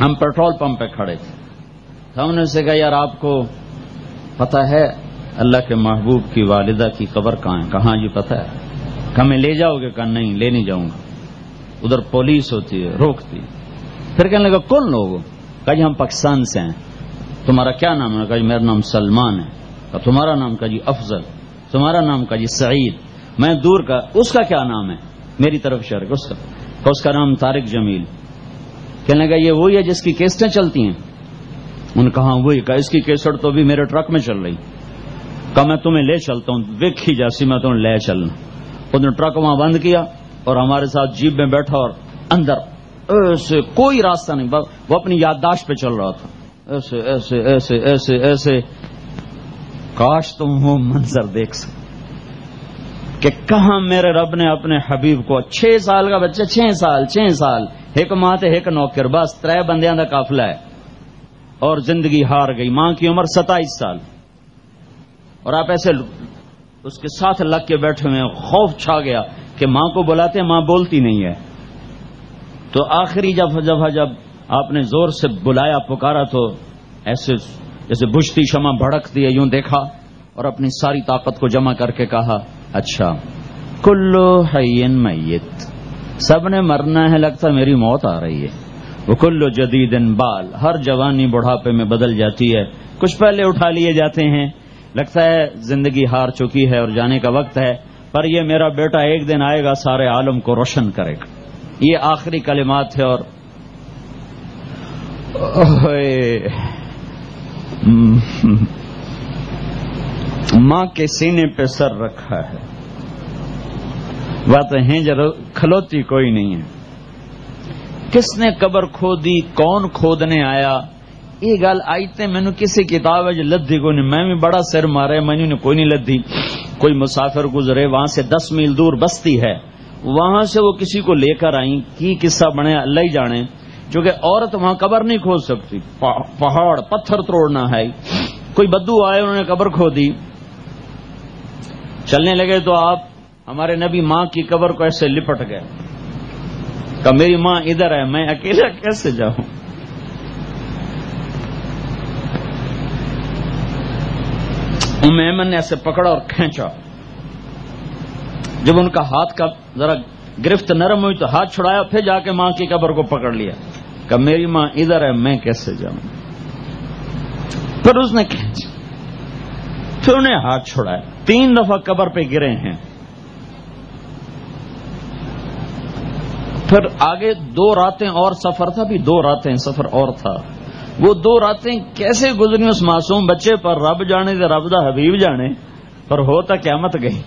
Speaker 1: ہم پیٹرول پمپ پہ کھڑے تھے۔ ہم نے اسے کہا، یار، آپ کو پتا ہے، اللہ کے محبوب کی والدہ کی قبر کہاں ہے؟ کہاں جی پتہ ہے؟ کہ میں لے جاؤ گے؟ کہا، نہیں، لے نہیں جاؤں گا۔ ادھر پولیس ہوتی ہے، روکتی۔ پھر کہنے لگا، کون لوگ کہا جی ہم پاکستان سے ہیں۔ تمہارا کیا نام ہے؟ کہا جی میرا نام سلمان ہے۔ کہا، تمہارا نام کا جی افضل۔ تمہارا نام کا جی سعید۔ میں دور کا اس کا کیا نام ہے؟ میری طرف شرک اس کا۔ اس کا نام طارق جمیل۔ کہنے لگا، یہ وہی ہے جس کی کیسٹیں چلتی ہیں۔ ان کہا ہاں، وہی کہا اس کی کیسٹ تو بھی میرے ٹرک میں چل رہی۔ کہ میں تمہیں لے چلتا ہوں ویکھی جیسی میں تمہیں لے چلنا۔ اس نے ٹرک وہاں بند کیا اور ہمارے ساتھ جیپ میں بیٹھا اور اندر ایسے کوئی راستہ نہیں وہ اپنی یادداشت پہ چل رہا تھا۔ ایسے ایسے ایسے ایسے ایسے۔ کاش تم وہ منظر دیکھ سکتے۔ کہ کہاں میرے رب نے اپنے حبیب کو چھ سال کا بچہ، چھ سال چھ سال، ایک ماں تے ایک نوکر، بس تر بندیاں کا قافلہ ہے۔ اور زندگی ہار گئی، ماں کی عمر ستائیس سال۔ اور آپ ایسے اس کے ساتھ لگ کے بیٹھے ہوئے خوف چھا گیا کہ ماں کو بلاتے، ماں بولتی نہیں ہے۔ تو آخری جب جب جب آپ نے زور سے بلایا، پکارا تو ایسے، جیسے بجتی شمع بھڑکتی ہے، یوں دیکھا اور اپنی ساری طاقت کو جمع کر کے کہا اچھا۔ کلو حین میت۔ سب نے مرنا ہے، لگتا میری موت آ رہی ہے۔ وہ کلو جدید بال۔ ہر جوانی بڑھاپے میں بدل جاتی ہے۔ کچھ پہلے اٹھا لیے جاتے ہیں۔ لگتا ہے زندگی ہار چکی ہے اور جانے کا وقت ہے۔ پر یہ میرا بیٹا ایک دن آئے گا، سارے عالم کو روشن کرے گا۔ یہ آخری کلمات ہے اور ماں کے سینے پہ سر رکھا ہے۔ بات ہیں جب کھلوتی کوئی نہیں ہے۔ کس نے قبر کھودی؟ کون کھودنے آیا؟ یہ گل آئی تے مینو کسی کتاب ہے جو لدھی کو نہیں۔ میں بھی بڑا سر مارے مینو نے کوئی نہیں لدھی۔ کوئی مسافر گزرے، وہاں سے دس میل دور بستی ہے۔ وہاں سے وہ کسی کو لے کر آئی کی قصہ بنے اللہ ہی جانے۔ چونکہ عورت وہاں قبر نہیں کھود سکتی۔ پہاڑ، پتھر توڑنا ہے۔ کوئی بدو آئے، انہوں نے قبر کھو دی چلنے لگے تو آپ ہمارے نبی ماں کی قبر کو ایسے لپٹ گئے کہ میری ماں ادھر ہے، میں اکیلا کیسے جاؤں؟ میمن نے ایسے پکڑا اور کھینچا۔ جب ان کا ہاتھ کا ذرا گرفت نرم ہوئی تو ہاتھ چھڑایا، پھر جا کے ماں کی قبر کو پکڑ لیا۔ کہ میری ماں ادھر ہے، میں کیسے جاؤں؟ پھر اس نے کھینچا، پھر انہیں ہاتھ چھڑایا۔ تین دفعہ قبر پہ گرے ہیں۔ پھر آگے دو راتیں اور سفر تھا بھی دو راتیں سفر اور تھا۔ وہ دو راتیں کیسے گزری اس معصوم بچے پر؟ رب جانے دے رب دا حبیب جانے، پر ہوتا قیامت گئی۔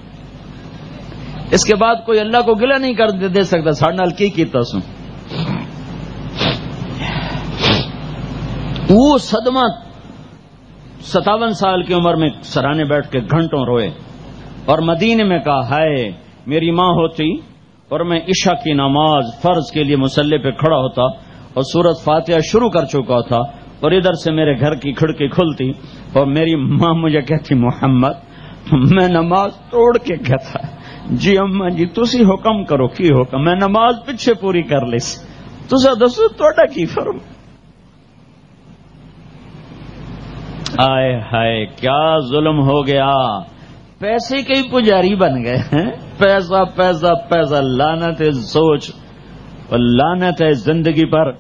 Speaker 1: اس کے بعد کوئی اللہ کو گلا نہیں کر دے سکتا ساڑھ نال کی کیتا سو وہ صدمہ ستاون سال کی عمر میں سرانے بیٹھ کے گھنٹوں روئے اور مدینے میں کہا، ہائے، میری ماں ہوتی اور میں عشاء کی نماز فرض کے لیے مسلح پہ کھڑا ہوتا اور سورت فاتحہ شروع کر چکا تھا اور ادھر سے میرے گھر کی کھڑکی کھلتی اور میری ماں مجھے کہتی، محمد، میں نماز توڑ کے کہتا جی اما جی تھی حکم کرو، کی حکم؟ میں نماز پیچھے پوری کر لی تصا دسو توڑا کی فرم؟ آئے ہائے، کیا ظلم ہو گیا؟ پیسے کے ہی پجاری بن گئے ہیں۔ پیسہ پیسہ پیسہ لانت ہے سوچ اور لانت ہے زندگی پر،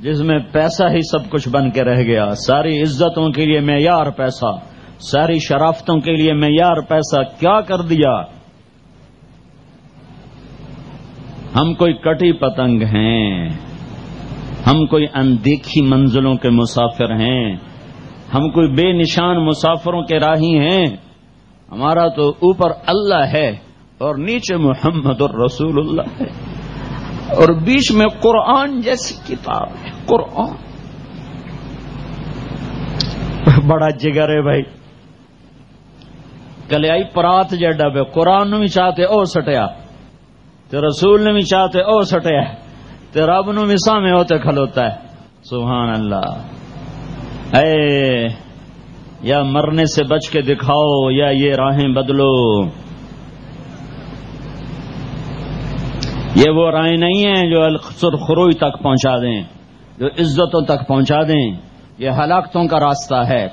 Speaker 1: جس میں پیسہ ہی سب کچھ بن کے رہ گیا۔ ساری عزتوں کے لیے معیار پیسہ، ساری شرافتوں کے لیے معیار پیسہ، کیا کر دیا؟ ہم کوئی کٹی پتنگ ہیں۔ ہم کوئی اندیکھی منزلوں کے مسافر ہیں۔ ہم کوئی بے نشان مسافروں کے راہی ہیں۔ ہمارا تو اوپر اللہ ہے اور نیچے محمد اور رسول اللہ ہے۔ اور بیچ میں قرآن جیسی کتاب ہے، قرآن۔ بڑا جگر ہے بھائی۔ کل آئی پرات جڈا پہ قرآن بھی چاہتے او سٹیا۔ تو رسول نے بھی چاہتے او سٹیا۔ تو رب نو بھی سامنے ہوتے کھلوتا ہے۔ سبحان اللہ۔ اے یا مرنے سے بچ کے دکھاؤ یا یہ راہیں بدلو۔ یہ وہ رائے نہیں ہیں جو الخصرخروئی تک پہنچا دیں، جو عزتوں تک پہنچا دیں۔ یہ ہلاکتوں کا راستہ ہے۔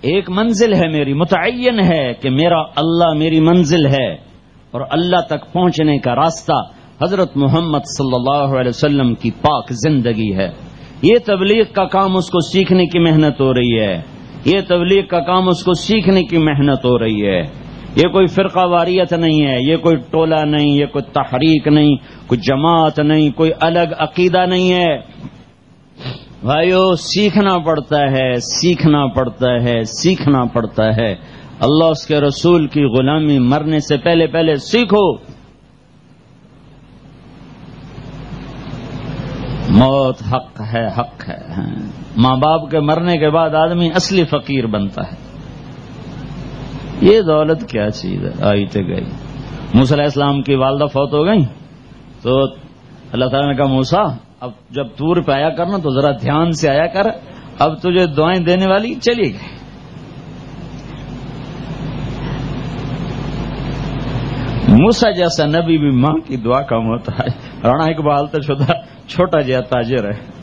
Speaker 1: ایک منزل ہے میری، متعین ہے کہ میرا اللہ میری منزل ہے۔ اور اللہ تک پہنچنے کا راستہ حضرت محمد صلی اللہ علیہ وسلم کی پاک زندگی ہے۔ یہ تبلیغ کا کام اس کو سیکھنے کی محنت ہو رہی ہے یہ تبلیغ کا کام اس کو سیکھنے کی محنت ہو رہی ہے یہ کوئی فرقہ واریت نہیں ہے یہ کوئی ٹولہ نہیں یہ کوئی تحریک نہیں کوئی جماعت نہیں کوئی الگ عقیدہ نہیں ہے بھائیو، سیکھنا پڑتا ہے، سیکھنا پڑتا ہے، سیکھنا پڑتا ہے۔ اللہ اس کے رسول کی غلامی مرنے سے پہلے پہلے سیکھو۔ موت حق ہے حق ہے۔ ماں باپ کے مرنے کے بعد آدمی اصلی فقیر بنتا ہے۔ یہ دولت کیا چیز ہے؟ آئی تو گئی۔ موسیٰ علیہ السلام کی والدہ فوت ہو گئی تو اللہ تعالیٰ نے کہا موسا اب جب تور پہ آیا کرنا تو ذرا دھیان سے آیا کر۔ اب تجھے دعائیں دینے والی چلی گئی۔ موسا جیسا نبی بھی ماں کی دعا کم ہوتا ہے۔ رانا اقبال تو شدہ۔ چھوٹا جیا تاجر ہے۔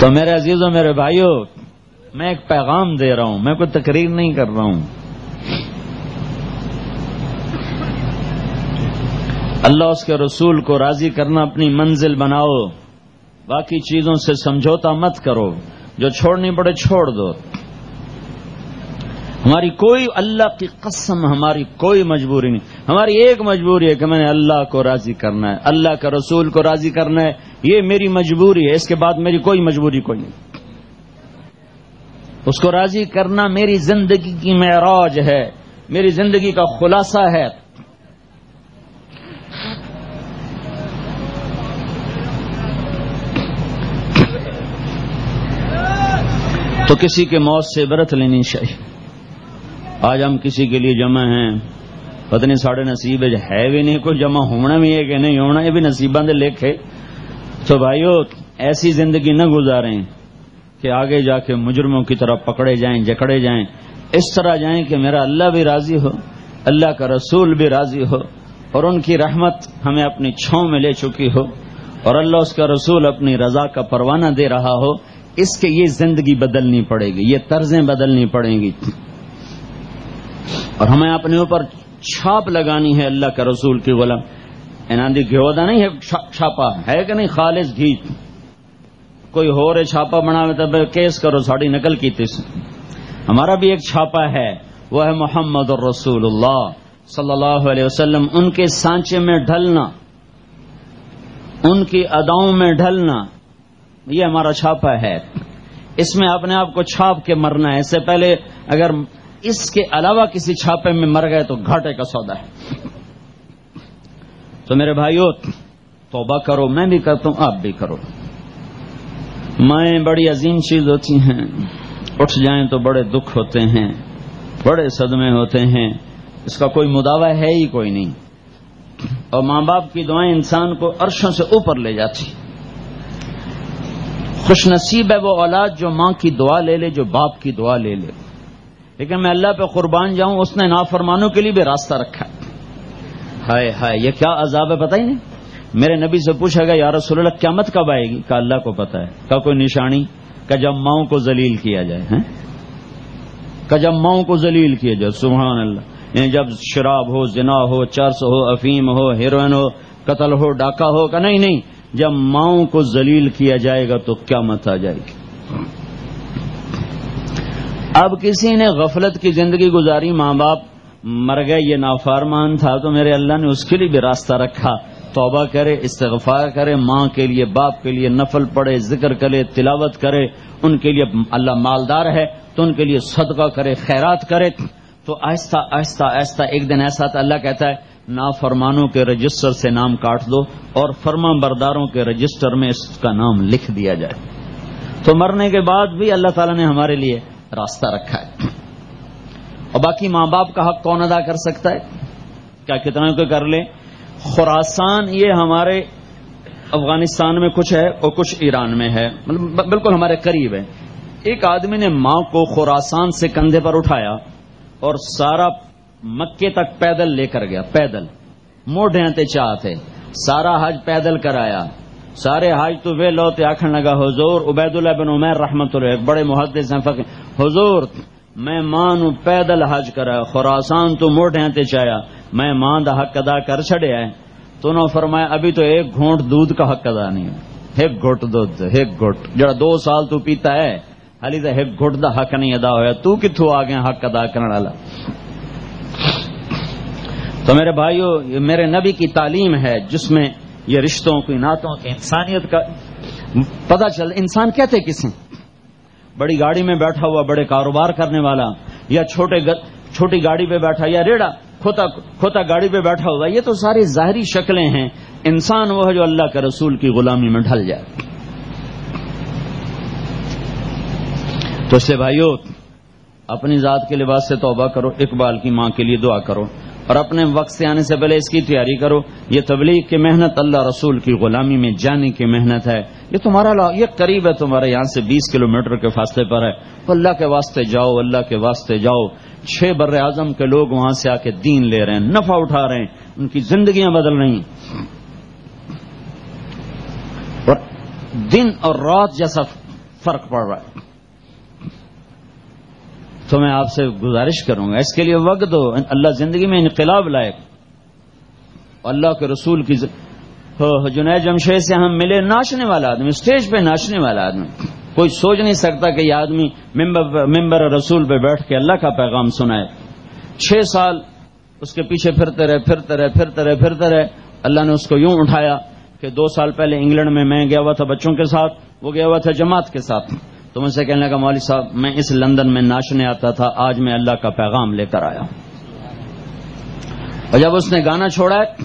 Speaker 1: تو میرے عزیزوں میرے بھائیوں میں ایک پیغام دے رہا ہوں، میں کوئی تقریر نہیں کر رہا ہوں۔ اللہ اس کے رسول کو راضی کرنا، اپنی منزل بناؤ۔ باقی چیزوں سے سمجھوتا مت کرو۔ جو چھوڑنی پڑے، چھوڑ دو۔ ہماری کوئی اللہ کی قسم، ہماری کوئی مجبوری نہیں۔ ہماری ایک مجبوری ہے کہ میں نے اللہ کو راضی کرنا ہے، اللہ کا رسول کو راضی کرنا ہے۔ یہ میری مجبوری ہے، اس کے بعد میری کوئی مجبوری کوئی نہیں۔ اس کو راضی کرنا میری زندگی کی معراج ہے، میری زندگی کا خلاصہ ہے۔ تو کسی کے موت سے برت لینی چاہیے۔ آج ہم کسی کے لیے جمع ہیں۔ پتہ ساڑھے نصیب ہے بھی نہیں، کوئی جمع ہونا بھی ہے کہ نہیں ہونا، یہ بھی نصیبہ دے لکھے تو بھائیو، ایسی زندگی نہ گزاریں کہ آگے جا کے مجرموں کی طرف پکڑے جائیں، جکڑے جائیں۔ اس طرح جائیں کہ میرا اللہ بھی راضی ہو، اللہ کا رسول بھی راضی ہو، اور ان کی رحمت ہمیں اپنی چھاؤں میں لے چکی ہو، اور اللہ اس کا رسول اپنی رضا کا پروانہ دے رہا ہو۔ اس کے یہ زندگی بدلنی پڑے گی، یہ طرزیں بدلنی پڑیں گی۔ اور ہمیں اپنے اوپر چھاپ لگانی ہے اللہ کا رسول کی غلام۔ اناندی گھیودا نہیں ہے چھاپا، ہے کہ نہیں؟ خالص گھی۔ کوئی ہو رہے چھاپا بنا تو کیس کرو، ساڑی نقل کی تیس۔ ہمارا بھی ایک چھاپا ہے، وہ ہے محمد الرسول اللہ صلی اللہ علیہ وسلم۔ ان کے سانچے میں ڈھلنا، ان کی اداؤں میں ڈھلنا، یہ ہمارا چھاپا ہے۔ اس میں اپنے آپ کو چھاپ کے مرنا ہے۔ اس سے پہلے اگر اس کے علاوہ کسی چھاپے میں مر گئے تو گھاٹے کا سودا ہے۔ تو میرے بھائیو، توبہ کرو، میں بھی کرتا ہوں، آپ بھی کرو۔ مائیں بڑی عظیم چیز ہوتی ہیں، اٹھ جائیں تو بڑے دکھ ہوتے ہیں، بڑے صدمے ہوتے ہیں۔ اس کا کوئی مداوع ہے ہی کوئی نہیں۔ اور ماں باپ کی دعائیں انسان کو عرشوں سے اوپر لے جاتی۔ خوش نصیب ہے وہ اولاد جو ماں کی دعا لے لے، جو باپ کی دعا لے لے۔ لیکن میں اللہ پہ قربان جاؤں، اس نے نافرمانوں کے لیے بھی راستہ رکھا ہائے ہائے، یہ کیا عذاب ہے پتہ ہی نہیں۔ میرے نبی سے پوچھا گیا، یا رسول اللہ، قیامت کب آئے گی؟ کہ اللہ کو پتا ہے۔ کا کوئی نشانی؟ کا جب ماؤں کو ذلیل کیا جائے ہاں؟ کا جب ماؤں کو ذلیل کیا جائے، سبحان اللہ۔ یعنی جب شراب ہو، زنا ہو، چرس ہو، افیم ہو، ہیروئن ہو، قتل ہو، ڈاکہ ہو کا نہیں نہیں۔ جب ماؤں کو ذلیل کیا جائے گا تو کیا مت آ جائے گی۔ اب کسی نے غفلت کی زندگی گزاری ماں باپ مر گئے، یہ نافارمان تھا، تو میرے اللہ نے اس کے لیے بھی راستہ رکھا۔ توبہ کرے، استغفار کرے، ماں کے لیے، باپ کے لیے نفل پڑے ذکر کرے، تلاوت کرے، ان کے لیے اللہ مالدار ہے، تو ان کے لیے صدقہ کرے، خیرات کرے۔ تو آہستہ آہستہ آہستہ ایک دن ایسا تھا، اللہ کہتا ہے نا فرمانوں کے رجسٹر سے نام کاٹ دو اور فرما برداروں کے رجسٹر میں اس کا نام لکھ دیا جائے۔ تو مرنے کے بعد بھی اللہ تعالیٰ نے ہمارے لیے راستہ رکھا ہے۔ اور باقی ماں باپ کا حق کون ادا کر سکتا ہے؟ کیا کتنا کوئی کر لے خوراسان یہ ہمارے افغانستان میں کچھ ہے اور کچھ ایران میں ہے۔ مطلب بالکل ہمارے قریب ہے۔ ایک آدمی نے ماں کو خوراسان سے کندھے پر اٹھایا اور سارا مکے تک پیدل لے کر گیا۔ پیدل۔ موڈے تے چاہتے سارا حج پیدل کرایا۔ سارے حج تو وہ لوتے آخر لگا، حضور عبید اللہ بن عمیر رحمت اللہ بڑے محدث ہیں فقیر حضور، میں ماں نو پیدل حج کرا خوراسان تو موڈے تے چایا، میں ماں دا حق ادا کر چڑیا ہے تو انہوں فرمایا، ابھی تو ایک گھونٹ دودھ کا حق ادا نہیں ہے۔ ایک گھٹ دودھ، ایک گھٹ۔ جڑا دو سال تو پیتا ہے، حالی تو ایک گھٹ دا حق نہیں ادا ہوا تو کتوں آ گیا حق ادا کرنے والا؟ تو میرے بھائیو، یہ میرے نبی کی تعلیم ہے، جس میں یہ رشتوں کی، نعتوں کی، انسانیت کا پتہ چل، انسان کہتے کسی بڑی گاڑی میں بیٹھا ہوا بڑے کاروبار کرنے والا یا چھوٹے چھوٹی گاڑی پہ بیٹھا یا ریڑا کھوتا کھوتا گاڑی پہ بیٹھا ہوا یہ تو ساری ظاہری شکلیں ہیں۔ انسان وہ ہے جو اللہ کے رسول کی غلامی میں ڈھل جائے۔ تو اس سے بھائیو، اپنی ذات کے لباس سے توبہ کرو، اقبال کی ماں کے لیے دعا کرو۔ اور اپنے وقت سے آنے سے پہلے اس کی تیاری کرو۔ یہ تبلیغ کی محنت اللہ رسول کی غلامی میں جانے کی محنت ہے۔ یہ تمہارا یہ قریب ہے تمہارے یہاں سے بیس کلو میٹر کے فاصلے پر ہے۔ تو اللہ کے واسطے جاؤ، اللہ کے واسطے جاؤ۔ چھ بر اعظم کے لوگ وہاں سے آ کے دین لے رہے ہیں، نفع اٹھا رہے ہیں۔ ان کی زندگیاں بدل رہی ہیں۔ اور دن اور رات جیسا فرق پڑ رہا ہے۔ تو میں آپ سے گزارش کروں گا۔ اس کے لیے وقت دو۔ اللہ زندگی میں انقلاب لائے اللہ کے رسول کی جنید جمشید سے ہم ملے ناچنے والا آدمی، اسٹیج پہ ناچنے والا آدمی۔ کوئی سوچ نہیں سکتا کہ یہ آدمی ممبر رسول پہ بیٹھ کے اللہ کا پیغام سنائے۔ چھ سال اس کے پیچھے پھرتے رہے پھرتے رہے پھرتے رہے پھرتے رہے۔ اللہ نے اس کو یوں اٹھایا کہ دو سال پہلے انگلینڈ میں میں گیا ہوا تھا بچوں کے ساتھ، وہ گیا ہوا تھا جماعت کے ساتھ۔ تو مجھ سے کہنے لگا، مولوی صاحب، میں اس لندن میں ناچنے آتا تھا، آج میں اللہ کا پیغام لے کر آیا اور جب اس نے گانا چھوڑا ہے،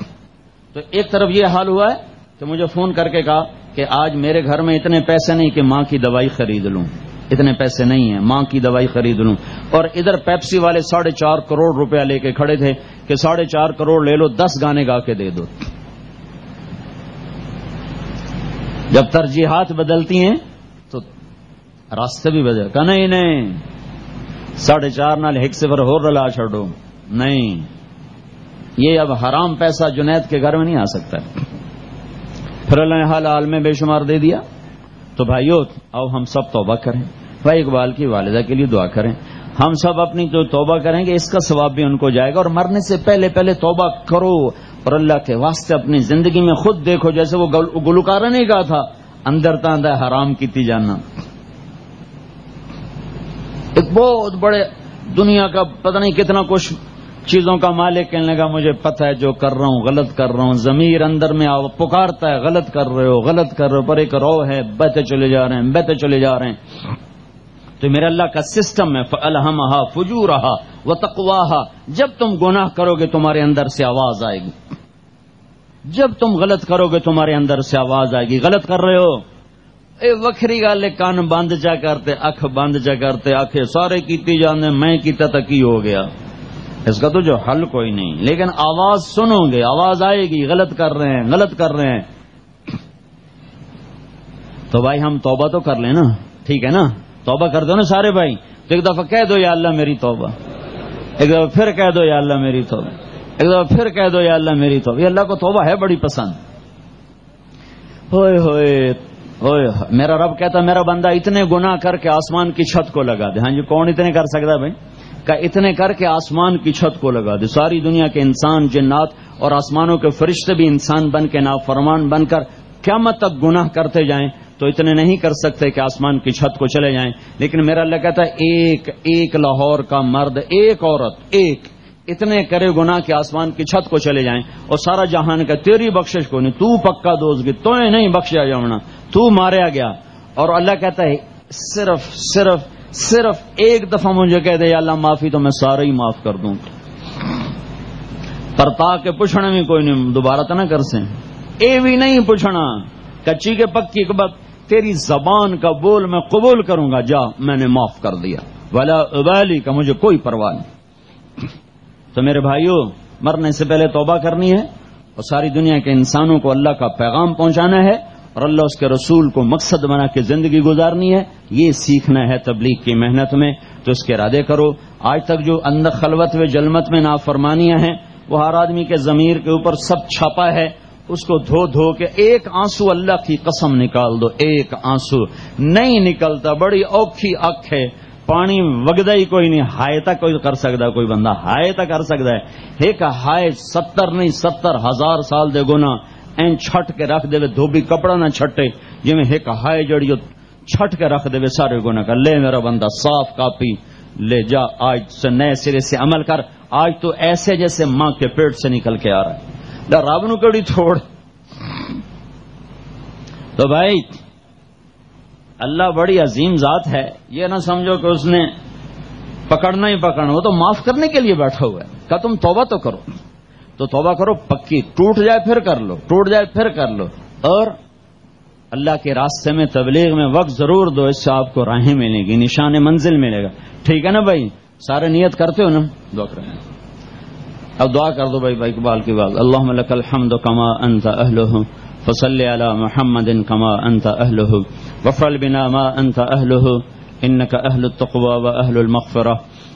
Speaker 1: تو ایک طرف یہ حال ہوا ہے کہ مجھے فون کر کے کہا کہ آج میرے گھر میں اتنے پیسے نہیں کہ ماں کی دوائی خرید لوں۔ اتنے پیسے نہیں ہیں، ماں کی دوائی خرید لوں۔ اور ادھر پیپسی والے ساڑھے چار کروڑ روپیہ لے کے کھڑے تھے کہ ساڑھے چار کروڑ لے لو، دس گانے گا کے دے دو۔ جب ترجیحات بدلتی ہیں راستے بھی بدل کہ نہیں نہیں۔ ساڑھے چار نال ہک سے ہو رلا چھوڑو نہیں۔ یہ اب حرام پیسہ جنید کے گھر میں نہیں آ سکتا۔ پھر اللہ نے حال حال میں بے شمار دے دیا۔ تو بھائیو، آؤ ہم سب توبہ کریں۔ بھائی اقبال کی والدہ کے لیے دعا کریں۔ ہم سب اپنی جو توبہ کریں گے، اس کا ثواب بھی ان کو جائے گا۔ اور مرنے سے پہلے پہلے توبہ کرو۔ اور اللہ کے واسطے اپنی زندگی میں خود دیکھو، جیسے وہ گلوکارہ نہیں کہا تھا، اندر تاندہ حرام کی جانا۔ ایک بہت بڑے دنیا کا پتہ نہیں کتنا کچھ چیزوں کا مالک کہنے لگا، مجھے پتہ ہے جو کر رہا ہوں، غلط کر رہا ہوں۔ ضمیر اندر میں پکارتا ہے، غلط کر رہے ہو، غلط کر رہے ہو، پر ایک رو ہے، بہتے چلے جا رہے ہیں، بہتے چلے جا رہے ہیں۔ تو میرا اللہ کا سسٹم ہے الحمہ فجو رہا وہ تقواہ جب تم گناہ کرو گے، تمہارے اندر سے آواز آئے گی۔ جب تم غلط کرو گے، تمہارے اندر سے آواز آئے گی۔ غلط کر رہے ہو۔ اے وکری گل کان بند جا کرتے اکھ بند جا کرتے آخ سارے کیتی جانے میں کیتا تک ہی ہو گیا؟ اس کا تو جو حل کوئی نہیں۔ لیکن آواز سنو گے، آواز آئے گی، غلط کر رہے ہیں، غلط کر رہے ہیں۔ تو بھائی ہم توبہ تو کر لیں نا۔ ٹھیک ہے نا؟ توبہ کر دو نا سارے بھائی۔ تو ایک دفعہ کہہ دو یا اللہ میری توبہ۔ ایک دفعہ پھر کہہ دو یا اللہ میری توبہ۔ ایک دفعہ پھر کہہ دو یا اللہ میری توبہ۔ یہ اللہ کو توبہ ہے بڑی پسند۔ ہوئے ہوئے میرا رب کہتا، میرا بندہ اتنے گنا کر کے آسمان کی چھت کو لگا دے۔ ہاں جی کون اتنے کر سکتا بھائی؟ کہ اتنے کر کے آسمان کی چھت کو لگا دے۔ ساری دنیا کے انسان، جنات اور آسمانوں کے فرشتے بھی انسان بن کے نا فرمان بن کر قیامت تک گناہ کرتے جائیں تو اتنے نہیں کر سکتے کہ آسمان کی چھت کو چلے جائیں۔ لیکن میرا اللہ کہتا ہے، ایک ایک لاہور کا مرد، ایک عورت، ایک، اتنے کرے گنا کہ آسمان کی چھت کو چلے جائیں۔ اور سارا جہان کا تیری بخشش کو نہیں، تو پکا دوست گی تو نہیں بخشیا جاؤنا تو ماریا گیا۔ اور اللہ کہتا ہے، صرف صرف صرف ایک دفعہ مجھے کہہ دے اللہ معافی تو میں سارا ہی معاف کر دوں۔ پرتا کے پوچھنا بھی کوئی نہیں، دوبارہ تو نہ کر سیں۔ اے بھی نہیں پوچھنا، کچی کے پکی کے بعد تیری زبان کا بول میں قبول کروں گا۔ جا، میں نے معاف کر دیا۔ ولا ابالی کا مجھے کوئی پرواہ نہیں۔ تو میرے بھائیوں مرنے سے پہلے توبہ کرنی ہے اور ساری دنیا کے انسانوں کو اللہ کا پیغام پہنچانا ہے۔ اور اللہ اس کے رسول کو مقصد بنا کے زندگی گزارنی ہے، یہ سیکھنا ہے تبلیغ کی محنت میں، تو اس کے ارادے کرو۔ آج تک جو اندر خلوت و جلمت میں نافرمانیاں ہیں، وہ ہر آدمی کے ضمیر کے اوپر سب چھپا ہے۔ اس کو دھو دھو کے ایک آنسو اللہ کی قسم نکال دو، ایک آنسو۔ نہیں نکلتا، بڑی اوکھی اکھ ہے۔ پانی وگدا ہی کوئی نہیں، ہائے تک کوئی کر سکتا، کوئی بندہ ہائے تک کر سکتا ہے۔ ایک ہائے ستر نہیں، ستر ہزار سال دے گنا این چھٹ کے رکھ دے دھوبی کپڑا نہ چھٹے۔ جی میں ایک ہائے جڑی چھٹ کے رکھ دے سارے گنا کا لے میرا بندہ، صاف کاپی۔ لے جا، آج سے نئے سرے سے عمل کر۔ آج تو ایسے جیسے ماں کے پیٹ سے نکل کے آ رہا ہے۔ رب نو کڑی تھوڑ۔ تو بھائی، اللہ بڑی عظیم ذات ہے۔ یہ نہ سمجھو کہ اس نے پکڑنا ہی پکڑنا، وہ تو معاف کرنے کے لیے بیٹھا ہوا ہے۔ کہ تم توبہ تو کرو۔ تو توبہ کرو، پکی ٹوٹ جائے پھر کر لو، ٹوٹ جائے پھر کر لو۔ اور اللہ کے راستے میں تبلیغ میں وقت ضرور دو، اس سے آپ کو راہیں ملیں گی، نشان منزل ملے گا۔ ٹھیک ہے نا بھائی؟ سارے نیت کرتے ہو نا؟ دعا کر اب دعا کر دو بھائی بھائی اقبال کی بات۔ اللہ لك الحمد کما انت اہلہ، فصل على محمد كما انت اهله وفعل بنا ما انت اهله انك اهل التقوى واهل المغفره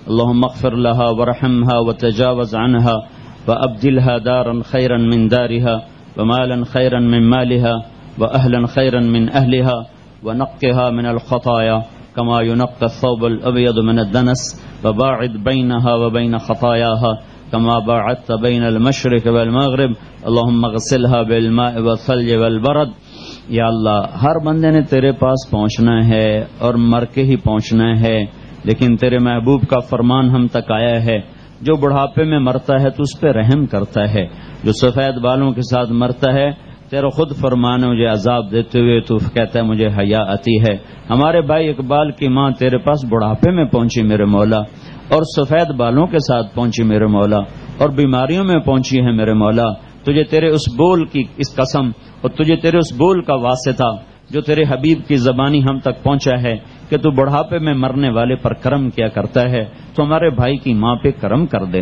Speaker 1: اللهم اغفر لها ورحمها وتجاوز عنها وابدلها دارا خيرا من دارها، ومالا خيرا من مالها واهلا خيرا من اهلها ونقها من الخطايا، كما ينقى الثوب الابيض من الدنس، وباعد بينها وبين خطاياها، كما باعدت بين المشرق والمغرب. اللهم اغسلها بالماء والثلج والبرد. یا اللہ، ہر بندے نے تیرے پاس پہنچنا ہے اور مر کے ہی پہنچنا ہے، لیکن تیرے محبوب کا فرمان ہم تک آیا ہے۔ جو بڑھاپے میں مرتا ہے تو اس پہ رحم کرتا ہے، جو سفید بالوں کے ساتھ مرتا ہے تیرا خود فرمان مجھے عذاب دیتے ہوئے تو کہتا ہے، مجھے حیا آتی ہے۔ ہمارے بھائی اقبال کی ماں تیرے پاس بڑھاپے میں پہنچی میرے مولا، اور سفید بالوں کے ساتھ پہنچی میرے مولا، اور بیماریوں میں پہنچی ہے میرے مولا۔ تجھے تیرے اس بول کی اس قسم، اور تجھے تیرے اس بول کا واسطہ، جو تیرے حبیب کی زبانی ہم تک پہنچا ہے۔ کہ تو بڑھاپے میں مرنے والے پر کرم کیا کرتا ہے، تو ہمارے بھائی کی ماں پہ کرم کر دے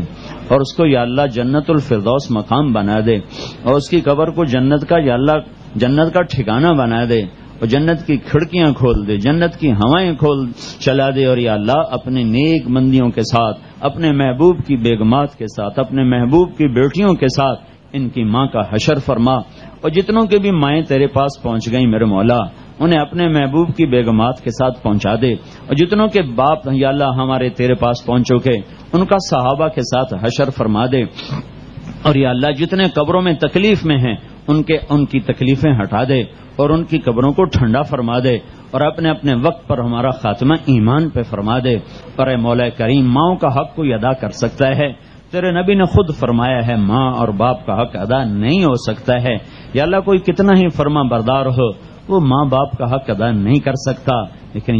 Speaker 1: اور اس کو یا اللہ جنت الفردوس مقام بنا دے اور اس کی قبر کو جنت کا یا اللہ جنت کا ٹھکانہ بنا دے اور جنت کی کھڑکیاں کھول دے، جنت کی ہوائیں کھول چلا دے اور یا اللہ اپنے نیک مندیوں کے ساتھ، اپنے محبوب کی بیگمات کے ساتھ، اپنے محبوب کی بیٹیوں کے ساتھ ان کی ماں کا حشر فرما اور جتنوں کے بھی مائیں تیرے پاس پہنچ گئیں میرے مولا انہیں اپنے محبوب کی بیگمات کے ساتھ پہنچا دے۔ اور جتنوں کے باپ یا اللہ ہمارے تیرے پاس پہنچ چکے ان کا صحابہ کے ساتھ حشر فرما دے۔ اور یا اللہ، جتنے قبروں میں تکلیف میں ہیں، ان کے، ان کی تکلیفیں ہٹا دے اور ان کی قبروں کو ٹھنڈا فرما دے اور اپنے اپنے وقت پر ہمارا خاتمہ ایمان پہ فرما دے۔ اور اے مولا کریم، ماؤں کا حق کوئی ادا کر سکتا ہے؟ تیرے نبی نے خود فرمایا ہے، ماں اور باپ کا حق ادا نہیں ہو سکتا ہے۔ یا اللہ، کوئی کتنا ہی فرما بردار ہو وہ ماں باپ کا حق ادا نہیں کر سکتا لیکن